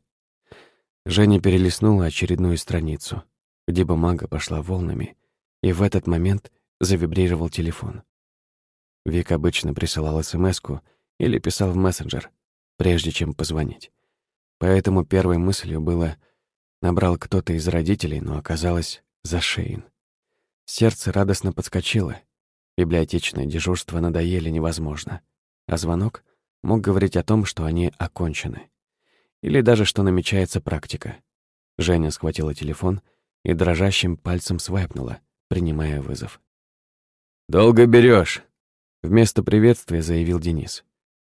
Женя перелистнула очередную страницу, где бумага пошла волнами, и в этот момент завибрировал телефон. Вик обычно присылал смс или писал в мессенджер, прежде чем позвонить. Поэтому первой мыслью было «набрал кто-то из родителей, но оказалось Зашеин». Сердце радостно подскочило. Библиотечное дежурство надоели невозможно, а звонок мог говорить о том, что они окончены. Или даже, что намечается практика. Женя схватила телефон и дрожащим пальцем свайпнула, принимая вызов. «Долго берешь, Вместо приветствия заявил Денис.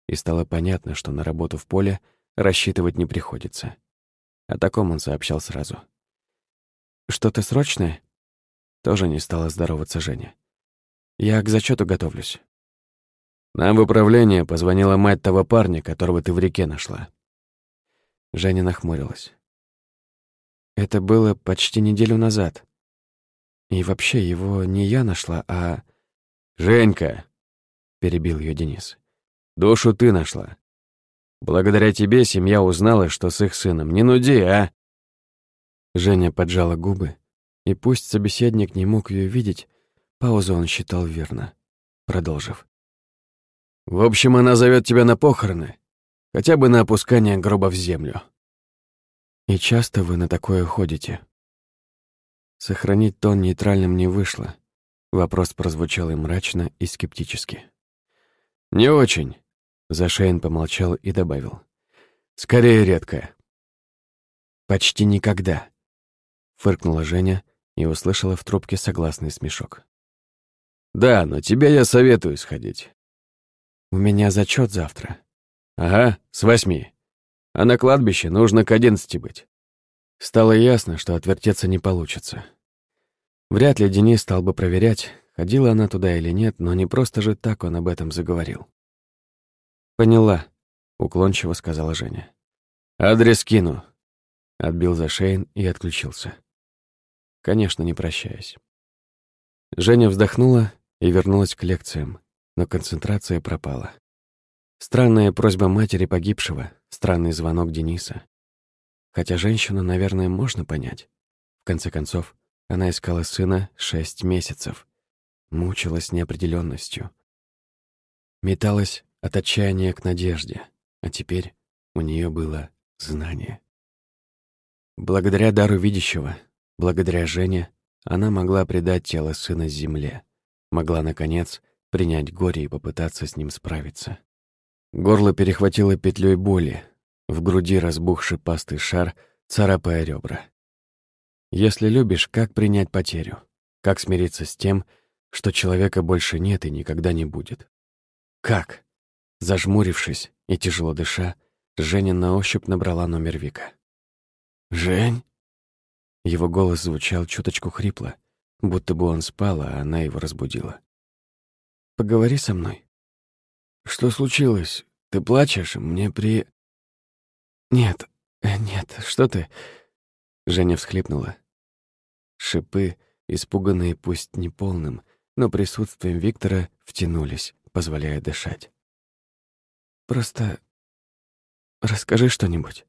И стало понятно, что на работу в поле рассчитывать не приходится. О таком он сообщал сразу. «Что-то срочное?» Тоже не стала здороваться Женя. «Я к зачету готовлюсь». «Нам в управление позвонила мать того парня, которого ты в реке нашла. Женя нахмурилась. Это было почти неделю назад. И вообще его не я нашла, а... «Женька!» — перебил ее Денис. «Душу ты нашла. Благодаря тебе семья узнала, что с их сыном. Не нуди, а!» Женя поджала губы, и пусть собеседник не мог ее видеть, паузу он считал верно, продолжив. «В общем, она зовет тебя на похороны. Хотя бы на опускание гроба в землю. И часто вы на такое ходите? Сохранить тон нейтральным не вышло. Вопрос прозвучал и мрачно, и скептически. «Не очень», — Зашейн помолчал и добавил. «Скорее редко». «Почти никогда», — фыркнула Женя и услышала в трубке согласный смешок. «Да, но тебе я советую сходить». «У меня зачет завтра». Ага, с восьми. А на кладбище нужно к одиннадцати быть. Стало ясно, что отвертеться не получится. Вряд ли Денис стал бы проверять, ходила она туда или нет, но не просто же так он об этом заговорил. «Поняла», — уклончиво сказала Женя. «Адрес кину», — отбил за Шейн и отключился. Конечно, не прощаясь. Женя вздохнула и вернулась к лекциям, но концентрация пропала. Странная просьба матери погибшего, странный звонок Дениса. Хотя женщину, наверное, можно понять. В конце концов, она искала сына шесть месяцев, мучилась неопределенностью, металась от отчаяния к надежде, а теперь у нее было знание. Благодаря дару видящего, благодаря Жене, она могла предать тело сына земле, могла, наконец, принять горе и попытаться с ним справиться. Горло перехватило петлей боли, в груди разбух шипастый шар, царапая ребра. Если любишь, как принять потерю? Как смириться с тем, что человека больше нет и никогда не будет? Как? Зажмурившись и тяжело дыша, Женя на ощупь набрала номер Вика. «Жень?» Его голос звучал чуточку хрипло, будто бы он спал, а она его разбудила. «Поговори со мной». «Что случилось? Ты плачешь? Мне при...» «Нет, э, нет, что ты...» Женя всхлипнула. Шипы, испуганные пусть не полным, но присутствием Виктора, втянулись, позволяя дышать. «Просто расскажи что-нибудь.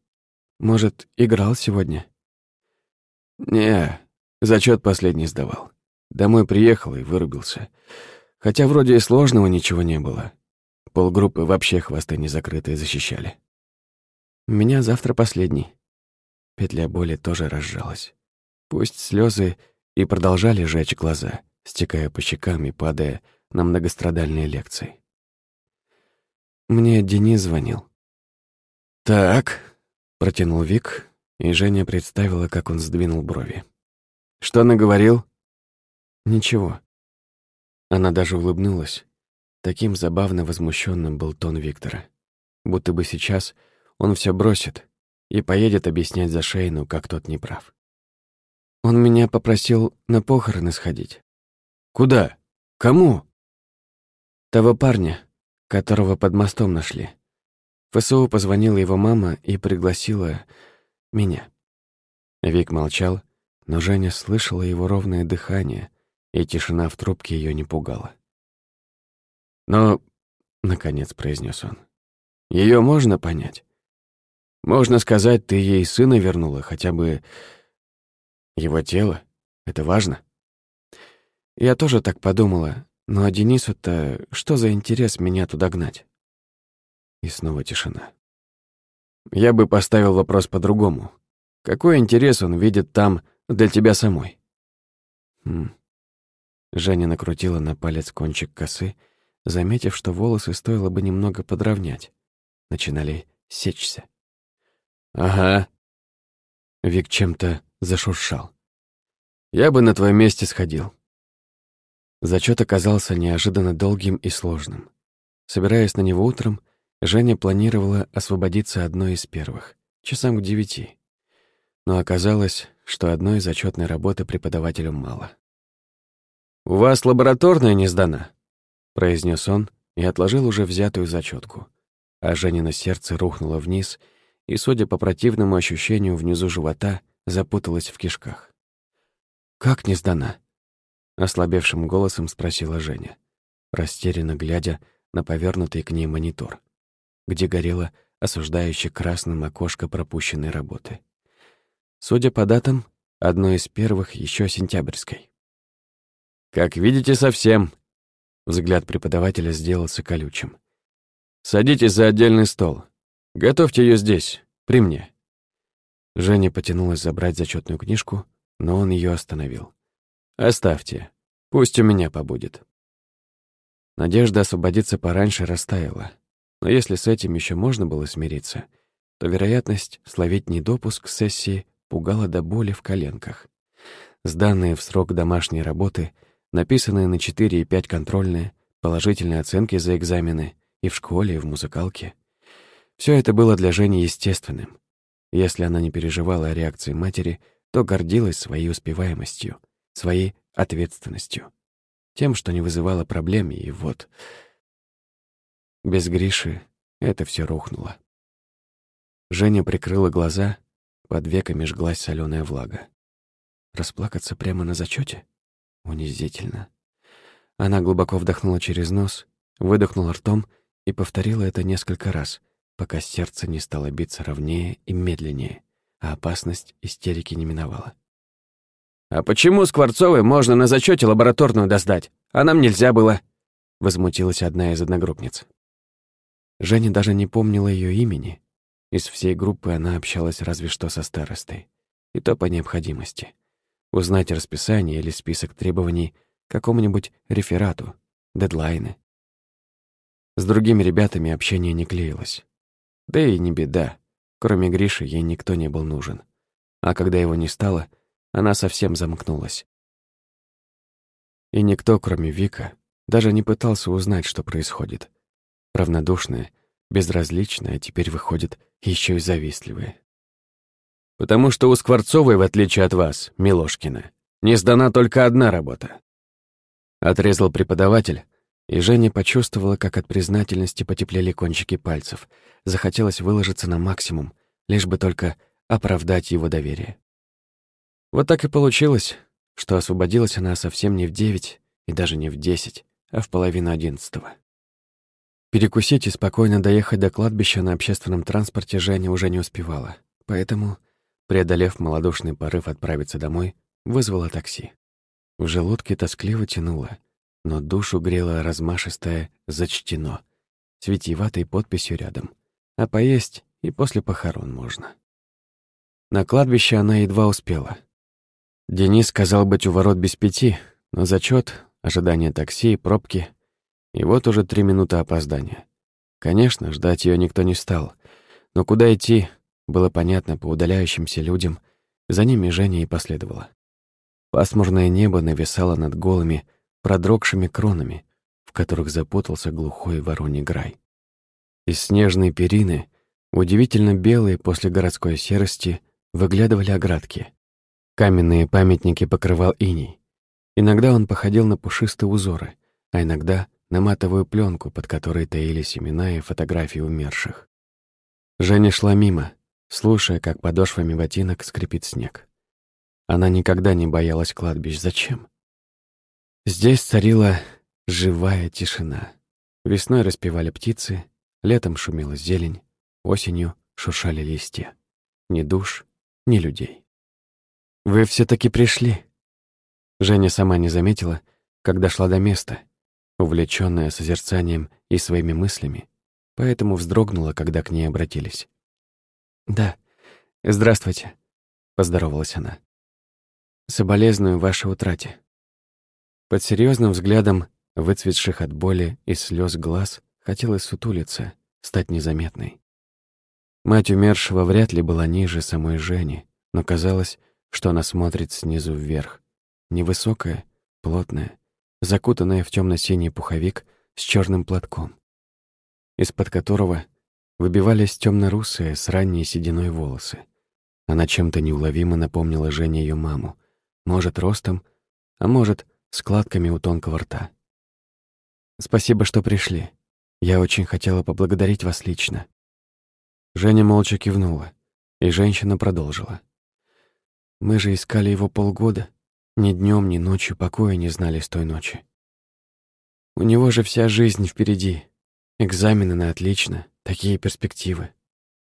Может, играл сегодня?» «Не, зачет последний сдавал. Домой приехал и вырубился. Хотя вроде и сложного ничего не было. Полгруппы вообще хвосты незакрытые защищали. Меня завтра последний. Петля боли тоже разжалась. Пусть слезы и продолжали жечь глаза, стекая по щекам и падая на многострадальные лекции. Мне Денис звонил. «Так», — протянул Вик, и Женя представила, как он сдвинул брови. «Что наговорил?» «Ничего». Она даже улыбнулась. Таким забавно возмущенным был тон Виктора. Будто бы сейчас он все бросит и поедет объяснять за Шейну, как тот неправ. Он меня попросил на похороны сходить. Куда? Кому? Того парня, которого под мостом нашли. ФСУ позвонила его мама и пригласила меня. Вик молчал, но Женя слышала его ровное дыхание, и тишина в трубке ее не пугала. «Но», — наконец произнес он, — «ее можно понять. Можно сказать, ты ей сына вернула, хотя бы его тело — это важно. Я тоже так подумала, но Денису-то что за интерес меня туда гнать? И снова тишина. Я бы поставил вопрос по-другому. Какой интерес он видит там для тебя самой? Хм. Женя накрутила на палец кончик косы, заметив, что волосы стоило бы немного подровнять. Начинали сечься. «Ага». Вик чем-то зашуршал. «Я бы на твоем месте сходил». Зачет оказался неожиданно долгим и сложным. Собираясь на него утром, Женя планировала освободиться одной из первых, часам к девяти. Но оказалось, что одной зачетной работы преподавателю мало. «У вас лабораторная не сдана», — произнес он и отложил уже взятую зачетку. А Женина сердце рухнуло вниз, и, судя по противному ощущению внизу живота, запуталась в кишках. «Как не сдана?» — ослабевшим голосом спросила Женя, растерянно глядя на повернутый к ней монитор, где горело осуждающее красным окошко пропущенной работы. Судя по датам, одно из первых еще сентябрьской. «Как видите, совсем», — взгляд преподавателя сделался колючим. «Садитесь за отдельный стол. Готовьте ее здесь, при мне». Женя потянулась забрать зачетную книжку, но он ее остановил. «Оставьте. Пусть у меня побудет». Надежда освободиться пораньше растаяла. Но если с этим еще можно было смириться, то вероятность словить недопуск сессии пугала до боли в коленках. Сданные в срок домашней работы, написанные на 4 и 5 контрольные, положительные оценки за экзамены и в школе, и в музыкалке. Все это было для Жени естественным. Если она не переживала о реакции матери, то гордилась своей успеваемостью, своей ответственностью. тем, что не вызывало проблем, и вот... Без Гриши это все рухнуло. Женя прикрыла глаза, под веками жглась соленая влага. Расплакаться прямо на зачете? Унизительно. Она глубоко вдохнула через нос, выдохнула ртом и повторила это несколько раз, пока сердце не стало биться ровнее и медленнее, а опасность истерики не миновала. «А почему Скворцовой можно на зачете лабораторную доздать, а нам нельзя было?» — возмутилась одна из одногруппниц. Женя даже не помнила ее имени. Из всей группы она общалась разве что со старостой. И то по необходимости. Узнать расписание или список требований какому-нибудь реферату, дедлайны. С другими ребятами общение не клеилось. Да и не беда. Кроме Гриши ей никто не был нужен. А когда его не стало, она совсем замкнулась. И никто, кроме Вика, даже не пытался узнать, что происходит. Равнодушная, безразличная, а теперь выходит еще и завистливая. «Потому что у Скворцовой, в отличие от вас, Милошкина, не сдана только одна работа». Отрезал преподаватель, и Женя почувствовала, как от признательности потеплели кончики пальцев. Захотелось выложиться на максимум, лишь бы только оправдать его доверие. Вот так и получилось, что освободилась она совсем не в девять и даже не в десять, а в половину одиннадцатого. Перекусить и спокойно доехать до кладбища на общественном транспорте Женя уже не успевала, поэтому, преодолев малодушный порыв отправиться домой, вызвала такси. В желудке тоскливо тянуло, но душу грело размашистое «зачтено» с витиеватой подписью рядом. А поесть и после похорон можно. На кладбище она едва успела. Денис сказал быть у ворот без пяти, но зачет, ожидание такси пробки. И вот уже три минуты опоздания. Конечно, ждать ее никто не стал. Но куда идти, было понятно по удаляющимся людям. За ними Женя и последовала. Пасмурное небо нависало над голыми, продрогшими кронами, в которых запутался глухой вороний грай. Из снежной перины, удивительно белые после городской серости, выглядывали оградки. Каменные памятники покрывал иней. Иногда он походил на пушистые узоры, а иногда — на матовую пленку, под которой таились имена и фотографии умерших. Женя шла мимо, слушая, как подошвами ботинок скрипит снег. Она никогда не боялась кладбищ. Зачем? Здесь царила живая тишина. Весной распевали птицы, летом шумела зелень, осенью шуршали листья. Ни душ, ни людей. «Вы все таки пришли!» Женя сама не заметила, когда шла до места, увлечённая созерцанием и своими мыслями, поэтому вздрогнула, когда к ней обратились. «Да, здравствуйте», — поздоровалась она. «Соболезную вашей утрате». Под серьезным взглядом, выцветших от боли и слез глаз, хотелось сутулиться, стать незаметной. Мать умершего вряд ли была ниже самой Жени, но казалось, что она смотрит снизу вверх. Невысокая, плотная, закутанная в темно синий пуховик с черным платком, из-под которого выбивались темно русые с ранней сединой волосы. Она чем-то неуловимо напомнила Жене ее маму, может, ростом, а может, складками у тонкого рта. «Спасибо, что пришли. Я очень хотела поблагодарить вас лично». Женя молча кивнула, и женщина продолжила. «Мы же искали его полгода. Ни днем, ни ночью покоя не знали с той ночи. У него же вся жизнь впереди. Экзамены на отлично, такие перспективы».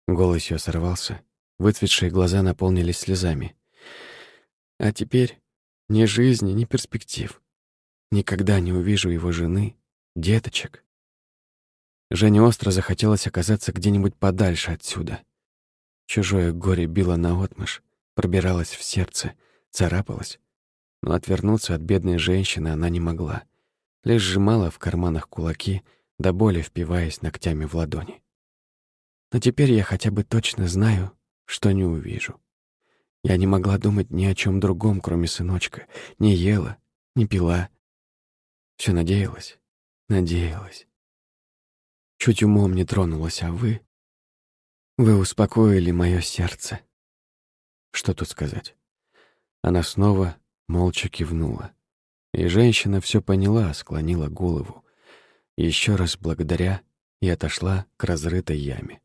Голос ее сорвался, выцветшие глаза наполнились слезами. «А теперь ни жизни, ни перспектив. Никогда не увижу его жены, деточек. Жене остро захотелось оказаться где-нибудь подальше отсюда. Чужое горе било наотмашь, пробиралось в сердце, царапалось. Но отвернуться от бедной женщины она не могла. Лишь сжимала в карманах кулаки, до боли впиваясь ногтями в ладони. Но теперь я хотя бы точно знаю, что не увижу. Я не могла думать ни о чем другом, кроме сыночка. Не ела, не пила. Все надеялась, надеялась. Чуть умом не тронулась, а вы... Вы успокоили мое сердце. Что тут сказать? Она снова молча кивнула. И женщина все поняла, склонила голову. Еще раз благодаря и отошла к разрытой яме,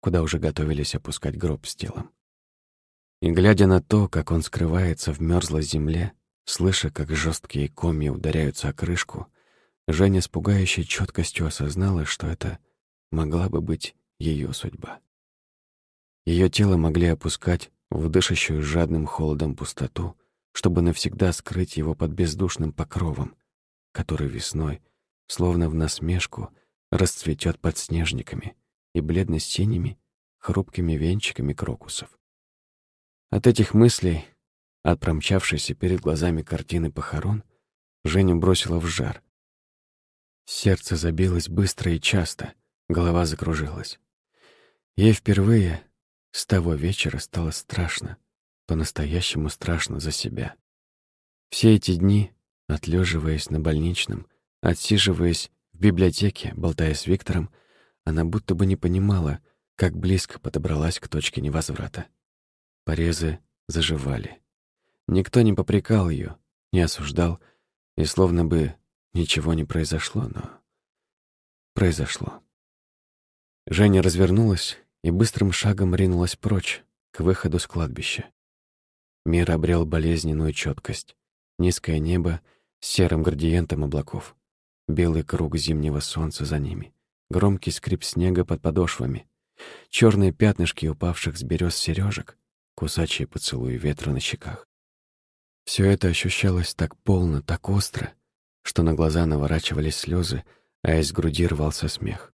куда уже готовились опускать гроб с телом. И глядя на то, как он скрывается в мерзлой земле, слыша, как жесткие комья ударяются о крышку, Женя с пугающей четкостью осознала, что это могла бы быть ее судьба. Ее тело могли опускать в дышащую жадным холодом пустоту, чтобы навсегда скрыть его под бездушным покровом, который весной, словно в насмешку, расцветет под снежниками и бледно-синими, хрупкими венчиками крокусов. От этих мыслей, от промчавшейся перед глазами картины похорон, Женю бросила в жар. Сердце забилось быстро и часто, голова закружилась. Ей впервые с того вечера стало страшно, по-настоящему страшно за себя. Все эти дни, отлеживаясь на больничном, отсиживаясь в библиотеке, болтая с Виктором, она будто бы не понимала, как близко подобралась к точке невозврата. Порезы заживали. Никто не попрекал ее, не осуждал, и словно бы ничего не произошло, но произошло. Женя развернулась и быстрым шагом ринулась прочь, к выходу с кладбища. Мир обрел болезненную четкость. Низкое небо с серым градиентом облаков. Белый круг зимнего солнца за ними. Громкий скрип снега под подошвами. черные пятнышки упавших с берез сережек, кусачие поцелуи ветра на щеках. Все это ощущалось так полно, так остро, что на глаза наворачивались слезы, а из груди рвался смех.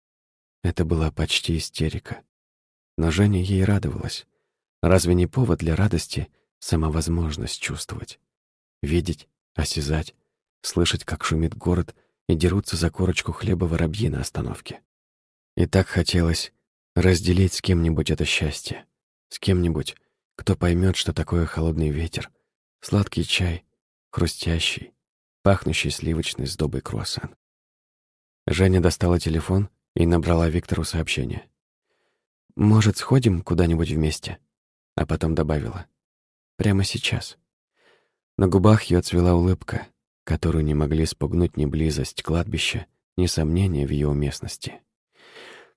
Это была почти истерика. Но Женя ей радовалась. Разве не повод для радости сама возможность чувствовать? Видеть, осязать, слышать, как шумит город и дерутся за корочку хлеба воробьи на остановке. И так хотелось разделить с кем-нибудь это счастье, с кем-нибудь, кто поймет, что такое холодный ветер, сладкий чай, хрустящий, пахнущий сливочной сдобой круассан. Женя достала телефон и набрала Виктору сообщение. «Может, сходим куда-нибудь вместе?» А потом добавила. «Прямо сейчас». На губах ее цвела улыбка, которую не могли спугнуть ни близость кладбища, ни сомнения в ее уместности.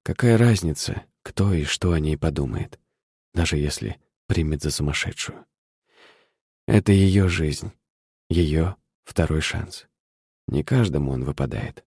Какая разница, кто и что о ней подумает, даже если примет за сумасшедшую? Это ее жизнь, ее второй шанс. Не каждому он выпадает.